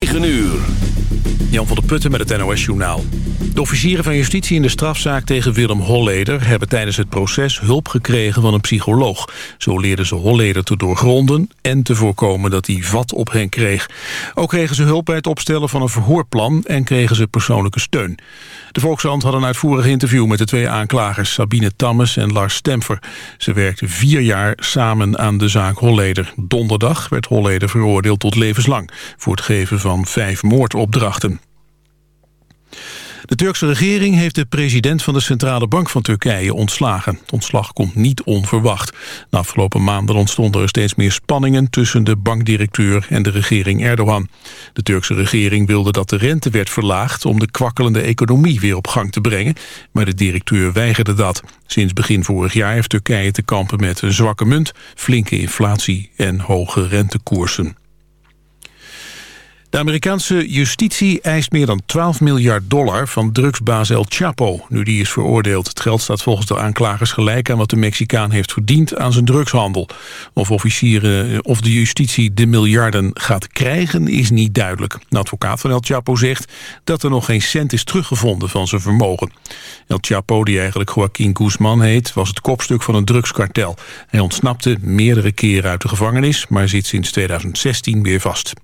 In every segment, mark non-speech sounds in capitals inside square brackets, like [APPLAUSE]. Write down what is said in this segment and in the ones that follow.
9 uur. Jan van der Putten met het NOS-journaal. De officieren van justitie in de strafzaak tegen Willem Holleder... hebben tijdens het proces hulp gekregen van een psycholoog. Zo leerden ze Holleder te doorgronden... en te voorkomen dat hij vat op hen kreeg. Ook kregen ze hulp bij het opstellen van een verhoorplan... en kregen ze persoonlijke steun. De Volkshand had een uitvoerig interview met de twee aanklagers... Sabine Tammes en Lars Stemfer. Ze werkten vier jaar samen aan de zaak Holleder. Donderdag werd Holleder veroordeeld tot levenslang... voor het geven van vijf moordopdrachten. De Turkse regering heeft de president van de Centrale Bank van Turkije ontslagen. Het ontslag komt niet onverwacht. De afgelopen maanden ontstonden er steeds meer spanningen... tussen de bankdirecteur en de regering Erdogan. De Turkse regering wilde dat de rente werd verlaagd... om de kwakkelende economie weer op gang te brengen. Maar de directeur weigerde dat. Sinds begin vorig jaar heeft Turkije te kampen met een zwakke munt... flinke inflatie en hoge rentekoersen. De Amerikaanse justitie eist meer dan 12 miljard dollar van drugsbaas El Chapo, nu die is veroordeeld. Het geld staat volgens de aanklagers gelijk aan wat de Mexicaan heeft verdiend aan zijn drugshandel. Of officieren of de justitie de miljarden gaat krijgen is niet duidelijk. De advocaat van El Chapo zegt dat er nog geen cent is teruggevonden van zijn vermogen. El Chapo, die eigenlijk Joaquin Guzman heet, was het kopstuk van een drugskartel. Hij ontsnapte meerdere keren uit de gevangenis, maar zit sinds 2016 weer vast.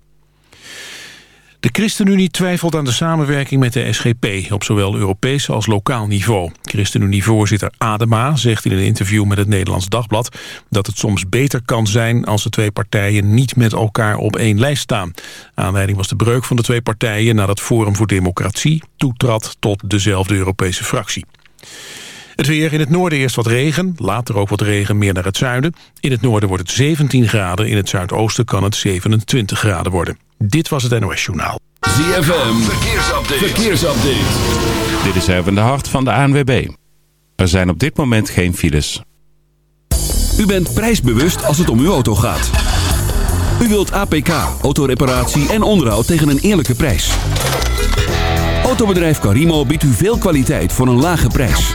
De ChristenUnie twijfelt aan de samenwerking met de SGP... op zowel Europees als lokaal niveau. ChristenUnie-voorzitter Adema zegt in een interview met het Nederlands Dagblad... dat het soms beter kan zijn als de twee partijen niet met elkaar op één lijst staan. Aanleiding was de breuk van de twee partijen... nadat Forum voor Democratie toetrad tot dezelfde Europese fractie. Het weer in het noorden eerst wat regen, later ook wat regen meer naar het zuiden. In het noorden wordt het 17 graden, in het zuidoosten kan het 27 graden worden. Dit was het NOS Journaal. ZFM, verkeersupdate. verkeersupdate. Dit is even de hart van de ANWB. Er zijn op dit moment geen files. U bent prijsbewust als het om uw auto gaat. U wilt APK, autoreparatie en onderhoud tegen een eerlijke prijs. Autobedrijf Carimo biedt u veel kwaliteit voor een lage prijs.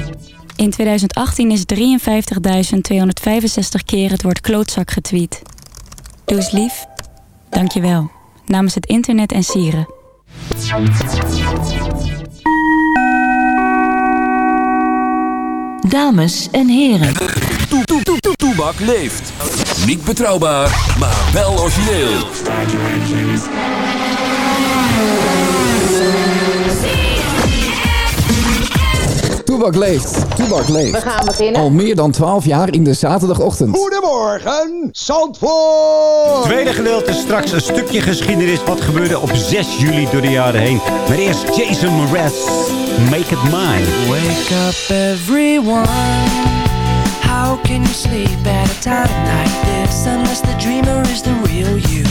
In 2018 is 53.265 keer het woord klootzak getweet. Doe eens lief. Dank je wel. Namens het internet en sieren. Dames en heren. Toe, toe, toe, toe, Toebak leeft. Niet betrouwbaar, maar wel origineel. Toebak leeft. Toebak leeft. We gaan beginnen. Al meer dan 12 jaar in de zaterdagochtend. Goedemorgen, Zandvoort! Tweede gedeelte straks een stukje geschiedenis. Wat gebeurde op 6 juli door de jaren heen. Maar eerst Jason Mraz. Make it mine. Wake up everyone. How can you sleep at a time like this unless the dreamer is the real you?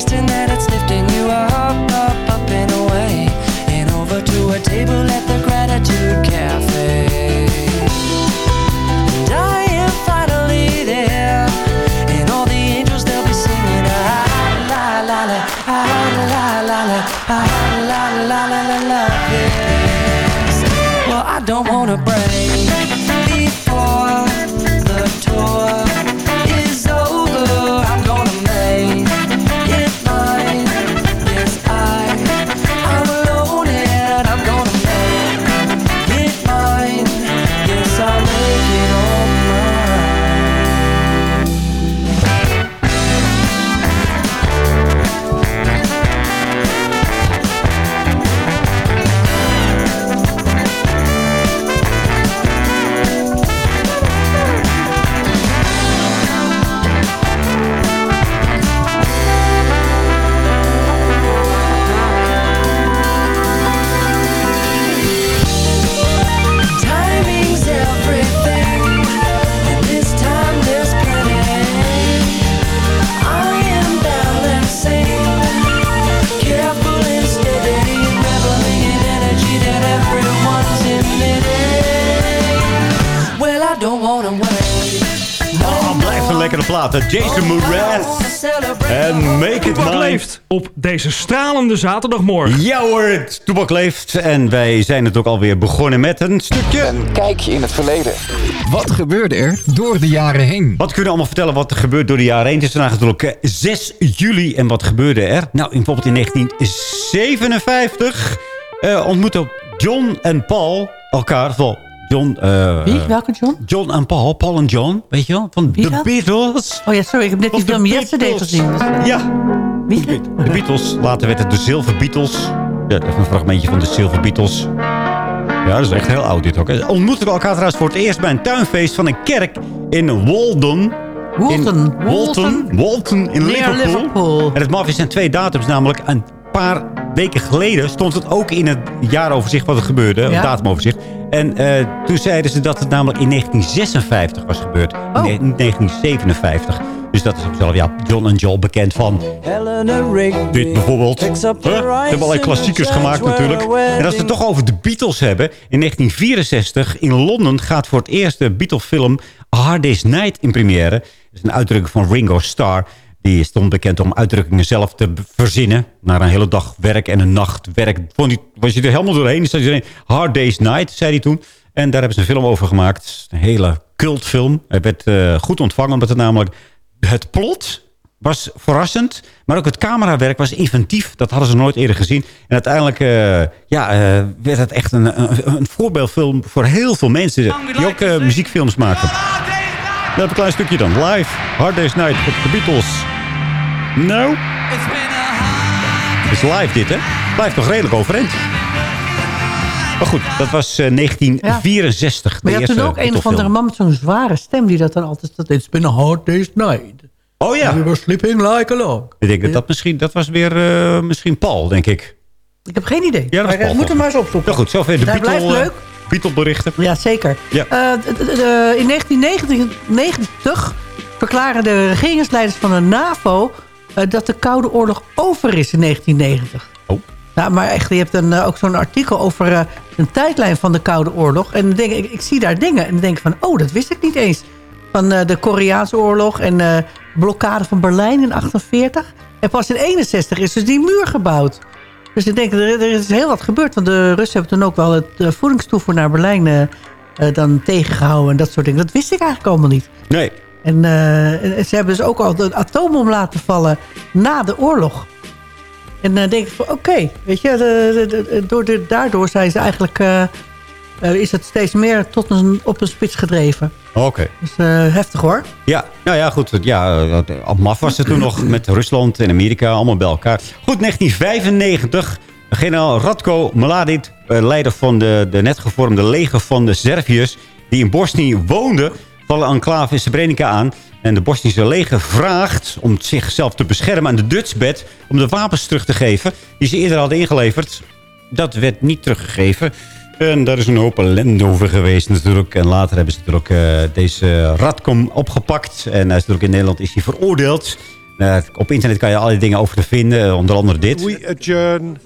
question Jason Mraz. En Make It Toebak Mine. leeft op deze stralende zaterdagmorgen. Ja hoor, het Toebak leeft. En wij zijn het ook alweer begonnen met een stukje... Een kijkje in het verleden. Wat gebeurde er door de jaren heen? Wat kunnen we allemaal vertellen wat er gebeurt door de jaren heen? Het is vandaag natuurlijk eh, 6 juli. En wat gebeurde er? Nou, in- bijvoorbeeld in 1957 eh, ontmoetten John en Paul elkaar. Wel, John... eh, Wie? Welke John? John en Paul, Paul en John, weet je wel? Van dat? Beatles. Oh ja, sorry, ik heb net die de film Yesterday gezien. Eh, Ja, Wie? de Beatles. Later werd het de Silver Beatles. Ja, dat is een fragmentje van de Silver Beatles. Ja, dat is echt heel oud dit ook. hè. Ontmoetten we elkaar trouwens voor het eerst bij een tuinfeest van een kerk in Walden. Walton. In Walton. Walton in. Liverpool. En het maf is zijn twee datums namelijk. Een paar weken geleden stond het ook in het jaaroverzicht wat er gebeurde. Ja. Het datumoverzicht. En eh, toen zeiden ze dat het namelijk in 1956 was gebeurd. Oh. In 1957. Dus dat is ook zelf, ja, John en Joel bekend van dit bijvoorbeeld. Huh? Ze hebben allerlei klassiekers gemaakt natuurlijk. En als we het toch over de Beatles hebben. In 1964 in Londen gaat voor het eerst de Beatle-film A Hard Day's Night in première. Dat is een uitdrukking van Ringo Starr. Die stond bekend om uitdrukkingen zelf te verzinnen. Na een hele dag werk en een nacht werk. Hij, was je er helemaal doorheen. Hard Day's Night, zei hij toen. En daar hebben ze een film over gemaakt. Een hele cultfilm. Hij werd eh, goed ontvangen omdat het namelijk... Het plot was verrassend. Maar ook het camerawerk was inventief. Dat hadden ze nooit eerder gezien. En uiteindelijk eh, ja, eh, werd het echt een, een, voorbeeldfilm voor heel veel mensen. Die ook muziekfilms maken. Dat een klein stukje dan. Live. Hard Day's Night met de Beatles. Nou. Het is live dit, hè? Blijft toch redelijk overeind. Maar goed, dat was eh, 1964. Maar je had toen ook een of andere man met zo'n zware stem... die dat dan altijd... Dat, It's been a hard day's night. Oh ja. We were sleeping like a log. Ik denk dat dat misschien, dat was weer eh, misschien Paul, denk ik. Ik heb geen idee. Ja, dat maar is Paul, we moeten toch? maar eens opzoeken. Nou goed, zover de Hij Beatle, blijft eh, leuk. Beatle-berichten. Ja, zeker. Ja. Eh, d- in 1990 verklaren de regeringsleiders van de NAVO... eh, dat de Koude Oorlog over is in 1990. Oh. Nou, maar echt, je hebt een, eh, ook zo'n artikel over eh, een tijdlijn van de Koude Oorlog. En denk ik, ik zie daar dingen en dan denk ik van... oh, dat wist ik niet eens. Van eh, de Koreaanse oorlog en eh blokkade van Berlijn in 48. En pas in 61 is dus die muur gebouwd. Dus ik denk, er, er is heel wat gebeurd. Want de Russen hebben toen ook wel het uh, voedingstoevoer naar Berlijn uh, uh, dan tegengehouden. En dat soort dingen. Dat wist ik eigenlijk allemaal niet. Nee. En uh, ze hebben dus ook al de atoombom laten vallen na de oorlog. En dan denk ik van, oké, okay, weet je, de, de, de, door de, daardoor zijn ze eigenlijk, is het steeds meer tot een, op een spits gedreven. Oké. Okay. Dus uh, heftig hoor. Ja, nou ja, goed. Ja, op MAF was het toen nog met Rusland en Amerika allemaal bij elkaar. Goed, 1995. Generaal Radko Mladic, leider van de, de net gevormde leger van de Serviërs... die in Bosnië woonde, vallen enclave in Srebrenica aan. En de Bosnische leger vraagt om zichzelf te beschermen aan de Dutchbed... om de wapens terug te geven die ze eerder hadden ingeleverd. Dat werd niet teruggegeven. En daar is een hoop ellende over geweest natuurlijk. En later hebben ze natuurlijk uh, deze Radcom opgepakt. En hij is natuurlijk in Nederland is hij veroordeeld. Uh, op internet kan je allerlei dingen over te vinden. onder andere dit. We adjourn.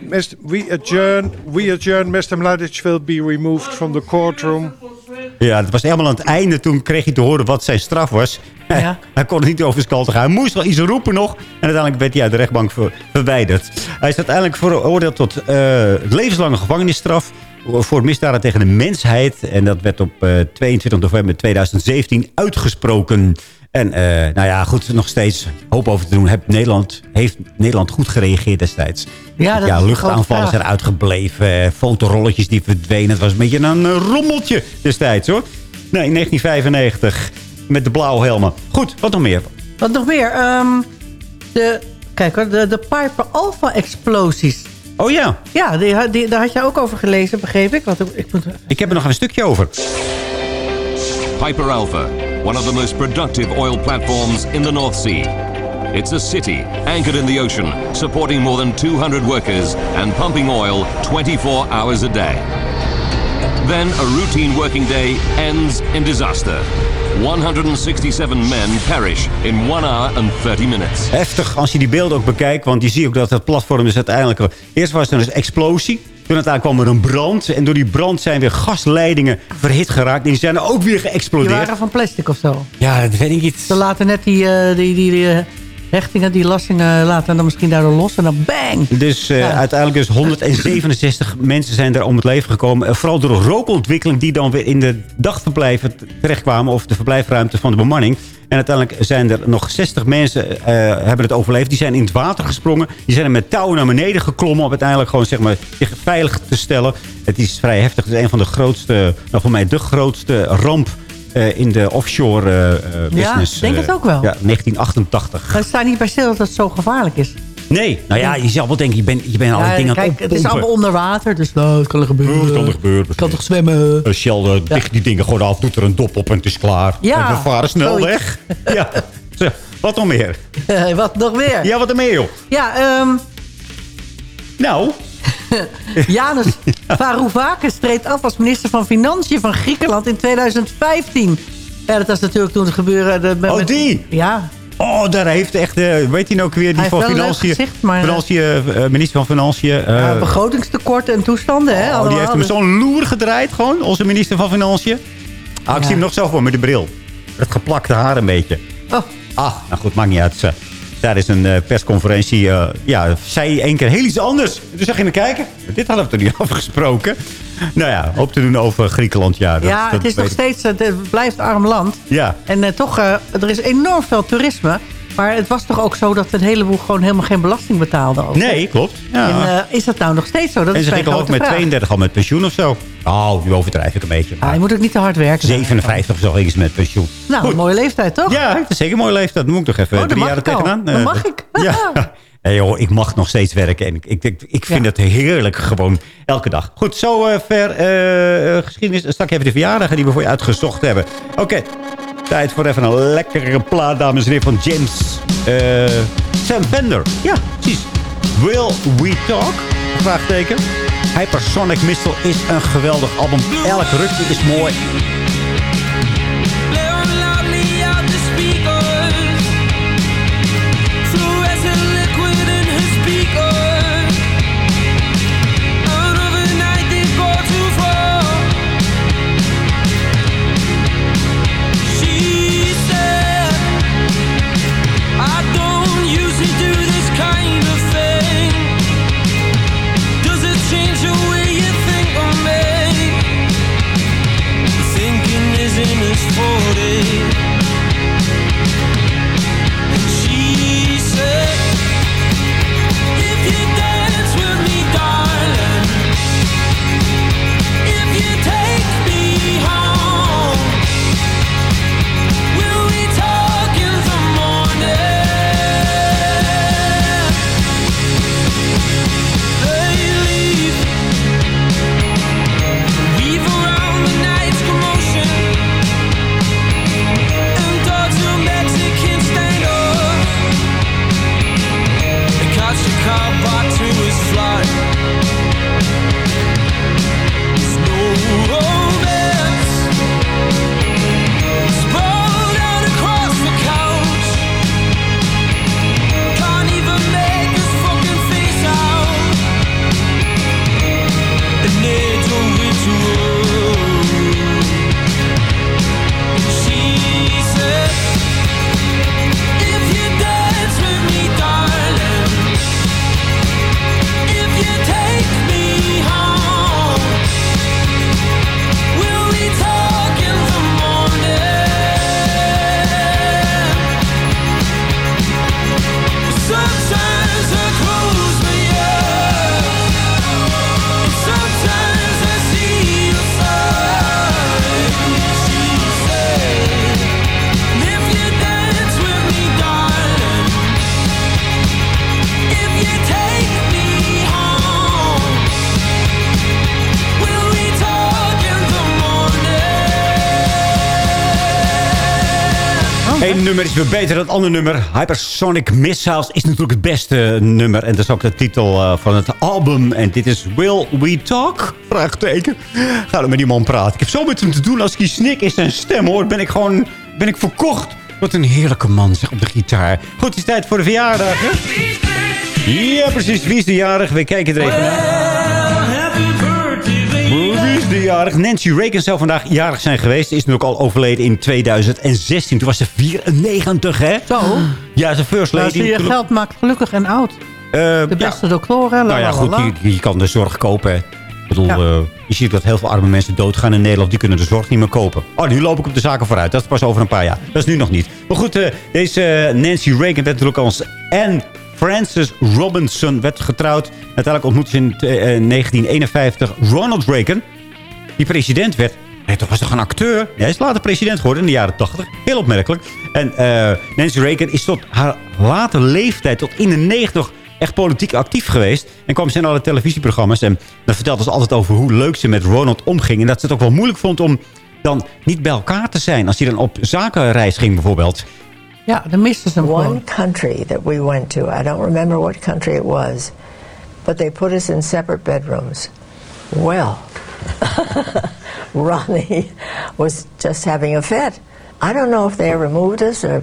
Mr. We adjourn. We adjourn. Mr. Mladic will be removed from the courtroom. Ja, het was helemaal aan het einde. Toen kreeg hij te horen wat zijn straf was. Ja. [LAUGHS] hij kon het niet over zijn gaan. Hij moest wel iets roepen nog. En uiteindelijk werd hij uit de rechtbank ver verwijderd. Hij is uiteindelijk veroordeeld tot uh, levenslange gevangenisstraf voor misdaden tegen de mensheid. En dat werd op uh, 22 november 2017 uitgesproken. En uh, nou ja, goed, nog steeds hoop over te doen. Heb Nederland, heeft Nederland goed gereageerd destijds? Ja, dat ja luchtaanvallen zijn uitgebleven. Fotorolletjes die verdwenen. Het was een beetje een rommeltje destijds hoor. Nee, in 1995 met de blauwhelmen. Goed, wat nog meer? Wat nog meer? Um, de, kijk hoor, de, de Piper Alpha explosies. Oh ja. Ja, die, die, daar had jij ook over gelezen, begreep ik. Wat, ik, moet... ik heb er nog een stukje over. Piper Alpha, one of the most productive oil platforms in the North Sea. It's a city anchored in the ocean, supporting more than 200 workers and pumping oil 24 hours a day. Then a routine working day ends in disaster. 167 men perish in 1 hour and 30 minutes. Heftig als je die beelden ook bekijkt, want je ziet ook dat het platform is uiteindelijk... Eerst was er een explosie, toen uiteindelijk kwam er een brand. En door die brand zijn weer gasleidingen verhit geraakt. Die zijn ook weer geëxplodeerd. Die waren van plastic of zo? Ja, dat weet ik niet. Ze laten net die, uh, die, die, die uh, hechtingen, die lastingen laten dan misschien daardoor los. En dan bang! Dus uh, ja. uiteindelijk dus 167 [LAUGHS] mensen zijn daar om het leven gekomen. vooral door rookontwikkeling die dan weer in de dagverblijven terechtkwamen. Of de verblijfruimte van de bemanning. En uiteindelijk zijn er nog 60 mensen uh, hebben het overleefd. Die zijn in het water gesprongen. Die zijn er met touwen naar beneden geklommen. Om uiteindelijk gewoon zeg maar, zich veilig te stellen. Het is vrij heftig. Het is een van de grootste, nou voor mij de grootste ramp uh, in de offshore uh, business. Ja, denk het ook wel. Ja, 1988. Maar het staat niet bij stil dat het zo gevaarlijk is. Nee, nou ja, je zal wel denken, je bent je bent al die dingen kijk, Het is allemaal onder water, dus nou, het kan er gebeuren. Het kan er gebeuren. Het kan toch zwemmen. Uh, Shell uh, ja. die dingen gewoon af, doet er een dop op en het is klaar. Ja, en we varen snel weg. [LAUGHS] ja, wat nog meer? [LAUGHS] wat nog meer? Ja, wat er meer, joh? Ja, um... Nou... [LAUGHS] Janus Varoufakis treedt af als minister van Financiën van Griekenland in 2015. Ja, dat was natuurlijk toen het gebeuren... De, oh, die? Ja. Oh, daar heeft echt, uh, weet hij nou ook weer, die van Financiën, gezicht, maar, Financiën uh, minister van Financiën. Uh, ja, begrotingstekorten en toestanden. Hè, oh, die heeft hem zo'n loer gedraaid, gewoon, onze minister van Financiën. Ah, ik ja. zie hem nog zo voor met de bril. Het geplakte haar een beetje. Oh. Ah, nou goed, maakt niet uit. Daar is een uh, persconferentie. Uh, ja, zei één keer heel iets anders. Zag je me kijken. Dit hadden we toch niet [LAUGHS] afgesproken. Nou ja, hoop te doen over Griekenland. Ja, dat, ja het is nog steeds, het blijft arm land. Ja. En toch, er is enorm veel toerisme. Maar het was toch ook zo dat een heleboel gewoon helemaal geen belasting betaalde? Over. Nee, klopt. Ja. En, uh, is dat nou nog steeds zo? Dat en ze gingen ook met vraag. 32 al met pensioen of zo. Oh, nu overdrijf ik een beetje. Ah, je moet ook niet te hard werken. 57 of zo gingen ze met pensioen. Nou, Goed. een mooie leeftijd, toch? Ja, is zeker een mooie leeftijd. Dan moet ik toch even oh, drie jaar tegenaan. Dat mag ik. [LAUGHS] ja. [LAUGHS] Nee joh, ik mag nog steeds werken. En ik, ik, ik vind ja. het heerlijk gewoon elke dag. Goed, zo uh, ver uh, geschiedenis. Straks even de verjaardagen die we voor je uitgezocht hebben. Oké, okay. Tijd voor even een lekkere plaat, dames en heren, van James uh, Sam Bender. Ja, precies. Will We Talk? Vraagteken. Hypersonic Missile is een geweldig album. Elk rukje is mooi. Is weer beter dan het andere nummer. Hypersonic Missiles is natuurlijk het beste nummer. En dat is ook de titel eh, van het album. En dit is Will We Talk? Vraagteken. Ga er met die man praten. Ik heb zo met hem te doen als die snik in zijn stem hoor. Ben ik gewoon ben ik verkocht. Wat een heerlijke man zeg op de gitaar. Goed, het is tijd voor de verjaardag. Hè? Ja, precies. Wie is de jarig? We kijken er even naar. De jarig? Nancy Reagan zou vandaag jarig zijn geweest. Is natuurlijk al overleden in 2016. Toen was ze 94, hè? Zo. Ja, ze first Nou, lady. zie je geld maakt gelukkig en oud. Eh, De beste doktoren. Nou ja, goed, je, je kan de zorg kopen. hè. Ik bedoel, Ja. eh, je ziet dat heel veel arme mensen doodgaan in Nederland. Die kunnen de zorg niet meer kopen. Oh, nu loop ik op de zaken vooruit. Dat is pas over een paar jaar. Dat is nu nog niet. Maar goed, eh, deze Nancy Reagan werd natuurlijk als Anne Frances Robinson werd getrouwd. Uiteindelijk ontmoette ze in eh, 1951 Ronald Reagan. Die president werd... Hij was toch een acteur? Hij is later president geworden in de jaren 80. Heel opmerkelijk. En eh, Nancy Reagan is tot haar late leeftijd, tot in de 90 echt politiek actief geweest. En kwam ze in alle televisieprogramma's. En dan vertelde ze altijd over hoe leuk ze met Ronald omging. En dat ze het ook wel moeilijk vond om dan niet bij elkaar te zijn. Als hij dan op zakenreis ging bijvoorbeeld. Ja, dan misten ze hem One gewoon. country that we went to, I don't remember what country it was, but they put us in separate bedrooms. Well, [LAUGHS] Ronnie was just having a fit. I don't know if they removed us or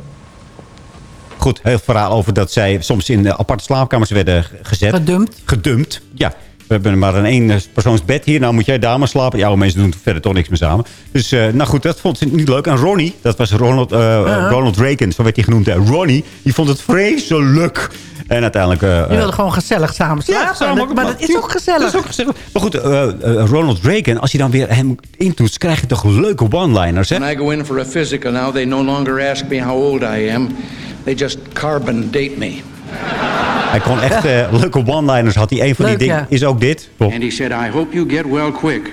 Goed, heel verhaal over dat zij soms in aparte slaapkamers werden gezet. Gedumpt. Gedumpt, ja. We hebben maar een één persoons bed hier. Nou moet jij daar maar slapen. Oude mensen doen verder toch niks meer samen. Dus eh, nou goed, dat vond ze niet leuk. En Ronnie, dat was Ronald, eh, Uh-huh. Ronald Reagan, zo werd hij genoemd. Ronnie, die vond het vreselijk. En uiteindelijk... eh, Je wilde gewoon gezellig samen slapen. samen ook- maar dat is ook gezellig. Dat is ook gezellig. Maar goed, eh, eh, Ronald Reagan, als je dan weer hem intoetst... krijg je toch leuke one-liners, hè? When I go in for a physical now, they no longer ask me how old I am. They just carbon date me. Hij kon echt eh, leuke one-liners. Had hij een van Leuk, die dingen. ja. Is ook dit. Klopt. And he said, I hope you get well quick,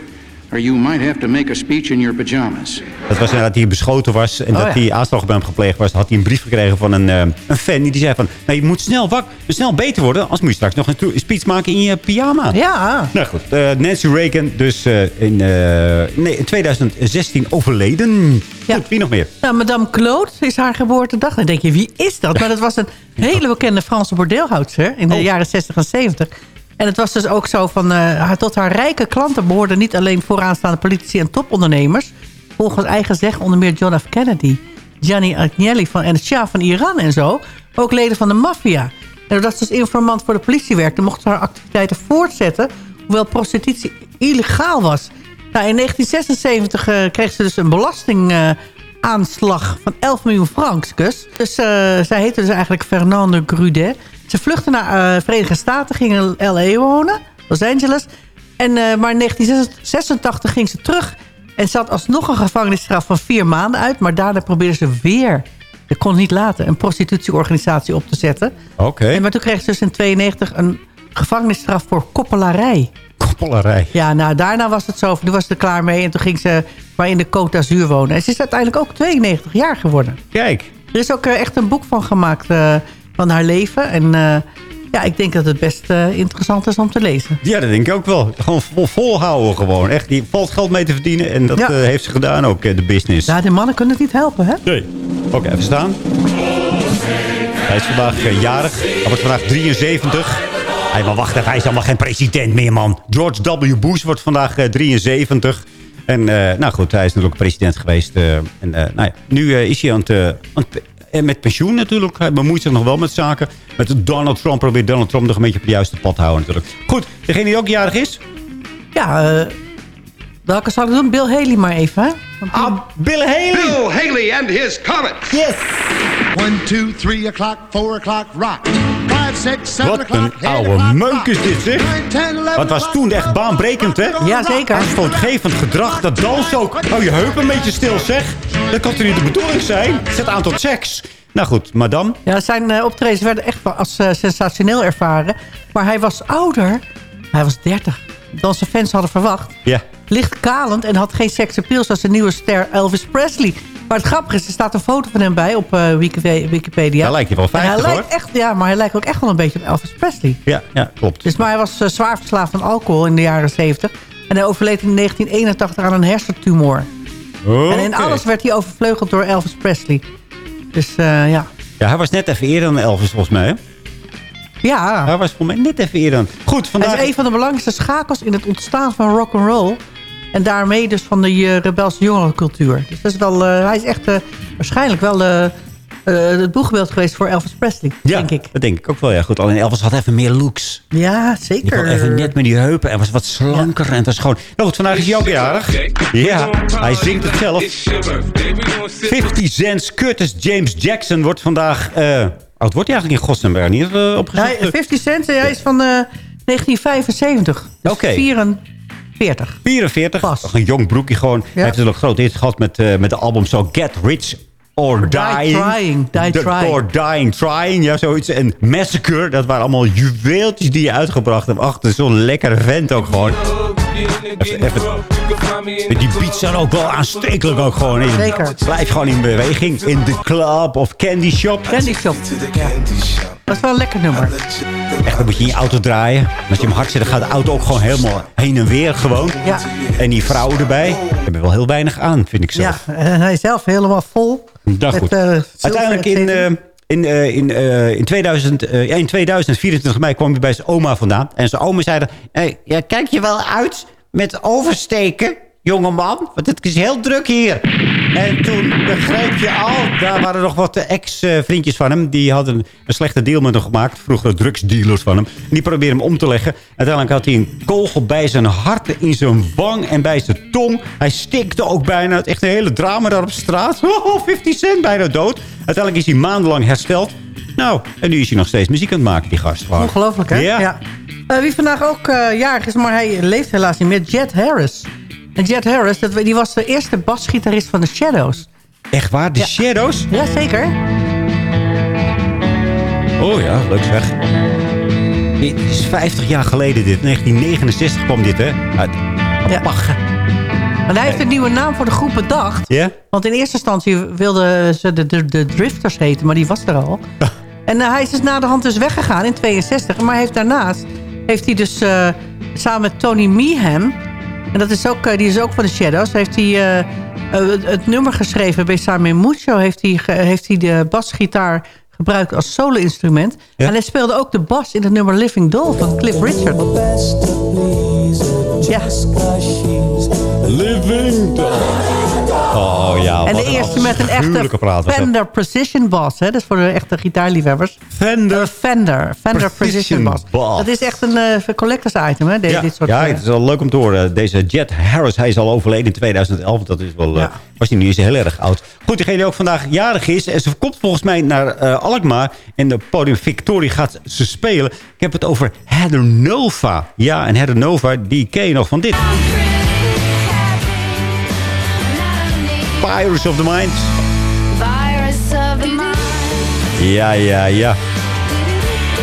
or you might have to make a speech in your pajamas. Dat was inderdaad dat hij beschoten was en Oh, dat ja. hij aanslag bij hem gepleegd was. Had hij een brief gekregen van een, eh, een fan die zei van... Nou, je moet snel, wak, snel beter worden, anders moet je straks nog een speech maken in je pyjama. Ja. Nou goed, eh, Nancy Reagan dus eh, in, eh, nee, in 2016 overleden. Goed, wie nog meer? Nou, Madame Claude is haar geboortedag. Dan denk je, wie is dat? Maar dat was een [LAUGHS] hele bekende Franse bordeelhoudster in de jaren 60 en 70. En het was dus ook zo van... haar, tot haar rijke klanten behoorden niet alleen vooraanstaande politici en topondernemers. Volgens eigen zeg onder meer John F. Kennedy, Gianni Agnelli van, en van Iran en zo. Ook leden van de maffia. En doordat ze dus informant voor de politie werkte... mocht ze haar activiteiten voortzetten... hoewel prostitutie illegaal was. Nou, in 1976 eh, kreeg ze dus een belastingaanslag van 11 miljoen francs. Dus eh, zij heette dus eigenlijk Fernande Grudet. Ze vluchtte naar eh Verenigde Staten, ging in L.A. wonen, Los Angeles. En, eh, maar in 1986 ging ze terug en zat alsnog een gevangenisstraf van vier maanden uit. Maar daarna probeerde ze weer, ik kon niet laten, een prostitutieorganisatie op te zetten. Oké. En maar toen kreeg ze dus in 92 een gevangenisstraf voor koppelarij. Koppelarij. Ja, nou, daarna was het zo. Toen was ze er klaar mee. En toen ging ze maar in de Côte d'Azur wonen. En ze is uiteindelijk ook 92 jaar geworden. Kijk. Er is ook eh, echt een boek van gemaakt van haar leven. En eh, ja, ik denk dat het best eh, interessant is om te lezen. Ja, dat denk ik ook wel. Gewoon vol, volhouden gewoon. Echt, die valt geld mee te verdienen. En dat Ja. eh, heeft ze gedaan ook, de business. Ja, die mannen kunnen het niet helpen, hè? Nee. Oké, even staan. Hij is vandaag jarig. Hij wordt vandaag 73. Hé, maar wacht even. Hij is allemaal geen president meer, man. George W. Bush wordt vandaag eh, 73. En eh, nou goed, hij is natuurlijk president geweest. eh, en eh, nou ja, nu is hij aan het... aan het eh, met pensioen natuurlijk. Hij bemoeit zich nog wel met zaken. Met Donald Trump probeert Donald Trump nog een beetje op het juiste pad te houden natuurlijk. Goed, degene die ook jarig is? Ja, eh, welke zal ik doen? Bill Haley maar even, hè? Ah, Bill Haley! Bill Haley and his Comet. Yes. One, two, three o'clock, four o'clock, rock. Wat een oude meuk is dit, zeg. Dat was toen echt baanbrekend, hè? Ja, zeker. Aanstootgevend gedrag, dat dans ook. Hou je heup een beetje stil, zeg. Dat kan toch niet de bedoeling zijn? Zet aan tot seks. Nou goed, madame. Ja, zijn eh, optredens werden echt wel als eh, sensationeel ervaren. Maar hij was ouder. Hij was 30. Dan zijn fans hadden verwacht. Ja. Licht kalend en had geen seksappeal zoals de nieuwe ster Elvis Presley. Maar het grappige is, er staat een foto van hem bij op eh, Wiki- Wikipedia. Daar lijkt hij wel En hij 50, lijkt echt, Ja, maar hij lijkt ook echt wel een beetje op Elvis Presley. Ja, ja klopt. Dus, maar hij was eh, zwaar verslaafd aan alcohol in de jaren 70. En hij overleed in 1981 aan een hersentumor. En in alles werd hij overvleugeld door Elvis Presley. Dus eh, ja. Ja, hij was net even eerder dan Elvis volgens mij. Hè? Ja. Hij was volgens mij net even eerder dan. Goed, vandaag... Hij is een van de belangrijkste schakels in het ontstaan van rock and roll. En daarmee dus van de uh, rebelse jongerencultuur. Dus dat is wel, uh, hij is echt uh, waarschijnlijk wel het boegbeeld geweest voor Elvis Presley, ja, denk ik. dat denk ik ook wel. Ja, goed. Alleen Elvis had even meer looks. Ja, zeker. Die even net met die heupen en was wat slanker. Ja. En het was gewoon... Nou goed, vandaag is hij ook jarig. Ja, hij zingt het zelf. 50 Cent Curtis James Jackson wordt vandaag... oud wordt hij eigenlijk in godsnaam niet uh? Nee, 50 Cent, hij is van 1975. Dus Oké. 44. 44. Pas. Een jong broekje gewoon. Ja. Hij heeft natuurlijk groot hit gehad met, uh, met de album zo Get Rich or Dying. Die trying. Die trying. Or Dying Trying. Ja, zoiets. En Massacre. Dat waren allemaal juweeltjes die je uitgebracht hebt. Achter zo'n lekkere vent ook gewoon. Even, even, die beats zijn ook wel aanstekelijk ook gewoon. In. Zeker. Blijf gewoon in beweging. In de club of candy shop. Candy shop. Ja. Dat is wel een lekker nummer. Echt, dan moet je in je auto draaien. Als je hem hard zet, dan gaat de auto ook gewoon helemaal heen en weer gewoon. Ja. En die vrouwen erbij hebben wel heel weinig aan, vind ik zelf. Ja, en hij zelf helemaal vol. Dat goed. Met, uh, Uiteindelijk in... Uh, in, uh, in, uh, in, 2000, uh, ja, in 2024 mei kwam hij bij zijn oma vandaan. En zijn oma zei... Hey, ja, kijk je wel uit met oversteken, jongeman? Want het is heel druk hier. En toen begreep je al... Daar waren nog wat ex-vriendjes van hem. Die hadden een slechte deal met hem gemaakt. Vroeger drugsdealers van hem. En die probeerden hem om te leggen. Uiteindelijk had hij een kogel bij zijn hart, in zijn wang en bij zijn tong. Hij stikte ook bijna. Het echt een hele drama daar op straat. [LAUGHS] Oh, 50 cent bijna dood. Uiteindelijk is hij maandenlang hersteld. Nou, en nu is hij nog steeds muziek aan het maken, die gast. Ongelooflijk, hè? Ja. ja. Uh, wie vandaag ook uh, jarig is, maar hij leeft helaas niet meer. Jet Harris. En Jet Harris, dat, die was de eerste basgitarist van de Shadows. Echt waar? De ja. Shadows? Ja, zeker. Oh ja, leuk zeg. Dit is 50 jaar geleden dit. 1969 kwam dit, hè? Uit ja. Pachen. En hij heeft een nieuwe naam voor de groep bedacht. Ja? Want in eerste instantie wilden ze de, de, de Drifters heten, maar die was er al. en uh, hij is dus na de hand dus weggegaan in 62. Maar heeft daarnaast heeft hij dus uh, samen met Tony Meehan... en dat is ook, uh, die is ook van de Shadows... heeft hij uh, het nummer geschreven bij Samen Mucho... heeft hij, heeft hij de basgitaar gebruikt als solo-instrument. Ja? En hij speelde ook de bas in het nummer Living Doll van Cliff Richard. Ja. Living Doll. Oh ja, En de eerste met een echte praat, Fender Precision Bass. Hè? Dat is voor de echte gitaarliefhebbers. Fender, uh, Fender, Fender Precision, Precision Bass. Dat is echt een uh, collectors item. Hè? De, ja, dit soort, ja, het is wel leuk om te horen. Deze Jet Harris, hij is al overleden in 2011. Dat is wel, ja. was hij nu is heel erg oud. Goed, degene die ook vandaag jarig is. En ze komt volgens mij naar Alkmaar. En de podium Victoria gaat ze spelen. Ik heb het over Heather Nova. Ja, en Heather Nova, die ken je nog van dit. Virus of the Mind. Virus of the mind. Ja, ja, ja.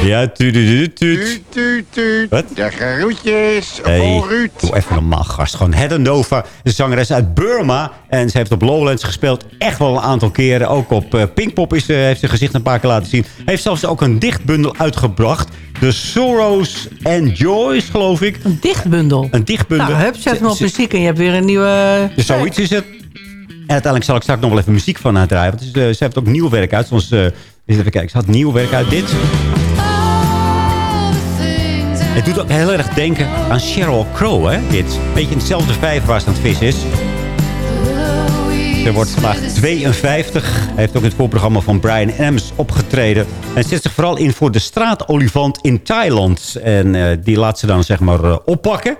Ja, tuut, tuut, tuut. Tuut, tuut. Wat? De groetjes hey, voor Ruud. Doe even normaal, gast. Gewoon Heather Nova, de zangeres uit Burma. En ze heeft op Lowlands gespeeld. Echt wel een aantal keren. Ook op uh, Pinkpop is, uh, heeft ze gezicht een paar keer laten zien. Heeft zelfs ook een dichtbundel uitgebracht. The Sorrows and Joys, geloof ik. Een dichtbundel? Een dichtbundel. Nou, hup, zet hem op muziek en je hebt weer een nieuwe... Dus zoiets is het. En uiteindelijk zal ik straks nog wel even muziek van haar draaien. Want ze heeft ook nieuw werk uit. Soms, uh, even kijken, ze had nieuw werk uit. Dit. Het doet ook heel erg denken aan Sheryl Crow, hè? Dit. Beetje in hetzelfde vijver waar ze aan het vis is. Ze wordt vandaag 52. Hij heeft ook in het voorprogramma van Brian Adams opgetreden. En zet zich vooral in voor de straatolifant in Thailand. En uh, die laat ze dan zeg maar oppakken.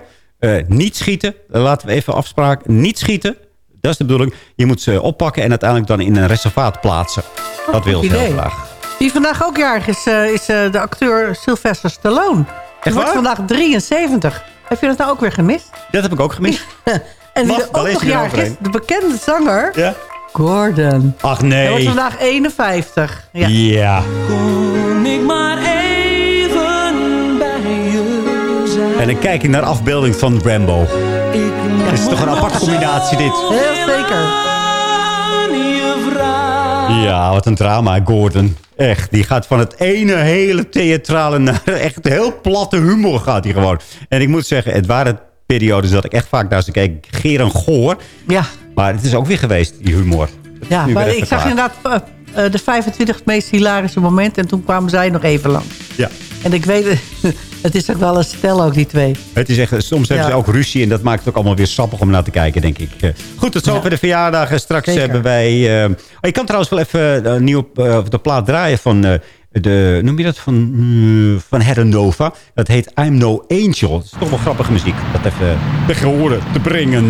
Niet schieten. laten we even afspraak. Niet schieten. Dat is de bedoeling. Je moet ze oppakken en uiteindelijk dan in een reservaat plaatsen. Oh, dat wil ze heel graag. Wie vandaag ook jarig is, is de acteur Sylvester Stallone. Hij wordt vandaag 73. Heb je dat nou ook weer gemist? Dat heb ik ook gemist. [LAUGHS] en wie ook nog jarig is, de bekende zanger... Ja? Gordon. Ach nee. Hij wordt vandaag 51. Ja. ja. Kon ik maar even bij je zijn. En dan kijk ik naar de afbeelding van Rambo. Het is toch een aparte combinatie dit. Heel zeker. Ja, wat een drama, Gordon. Echt, die gaat van het ene hele theatrale naar [LAUGHS] echt heel platte humor gaat hij gewoon. En ik moet zeggen, het waren periodes dat ik echt vaak naar ze keek. Geer goor. Ja. Maar het is ook weer geweest, die humor. Ja, maar ik zag klaar. inderdaad eh, eh, de 25 meest hilarische momenten. En toen kwamen zij nog even lang. Ja. En ik weet, het is ook wel een stel ook, die twee. Het is echt, soms hebben Ja. ze ook ruzie en dat maakt het ook allemaal weer sappig om naar te kijken, denk ik. Eh, Goed, tot zover de verjaardagen. Straks Zeker. hebben wij... eh, oh, je kan trouwens wel even nieuw eh, de plaat draaien van... eh, de, noem je dat? Van, uh, van Herrenova. Dat heet I'm No Angel. Dat is toch wel grappige muziek. Dat even de gehoren te brengen.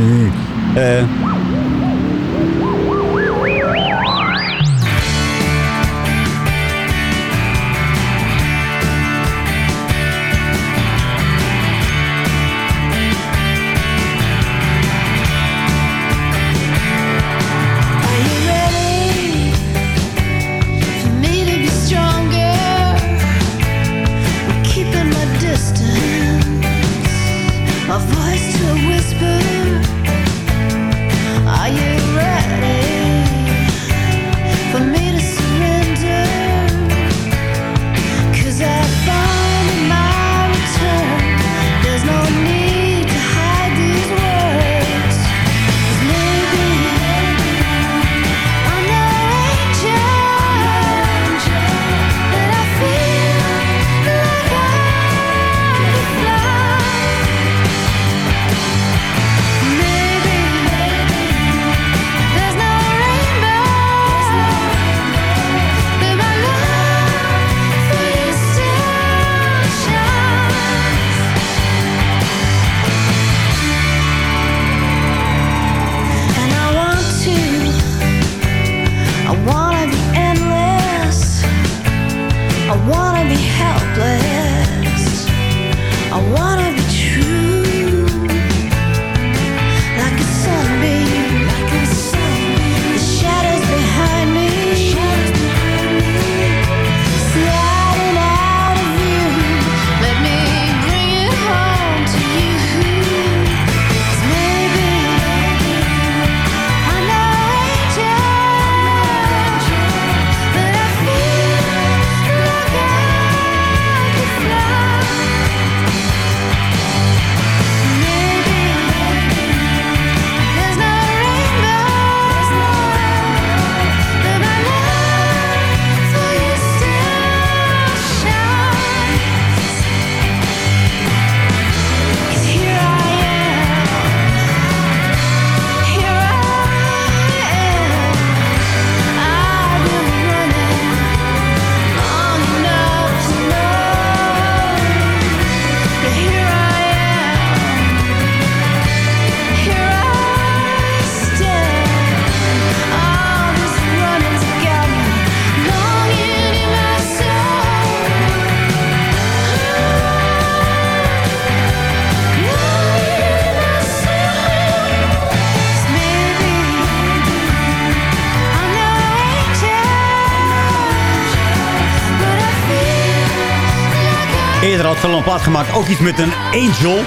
Plaat gemaakt. Ook iets met een angel.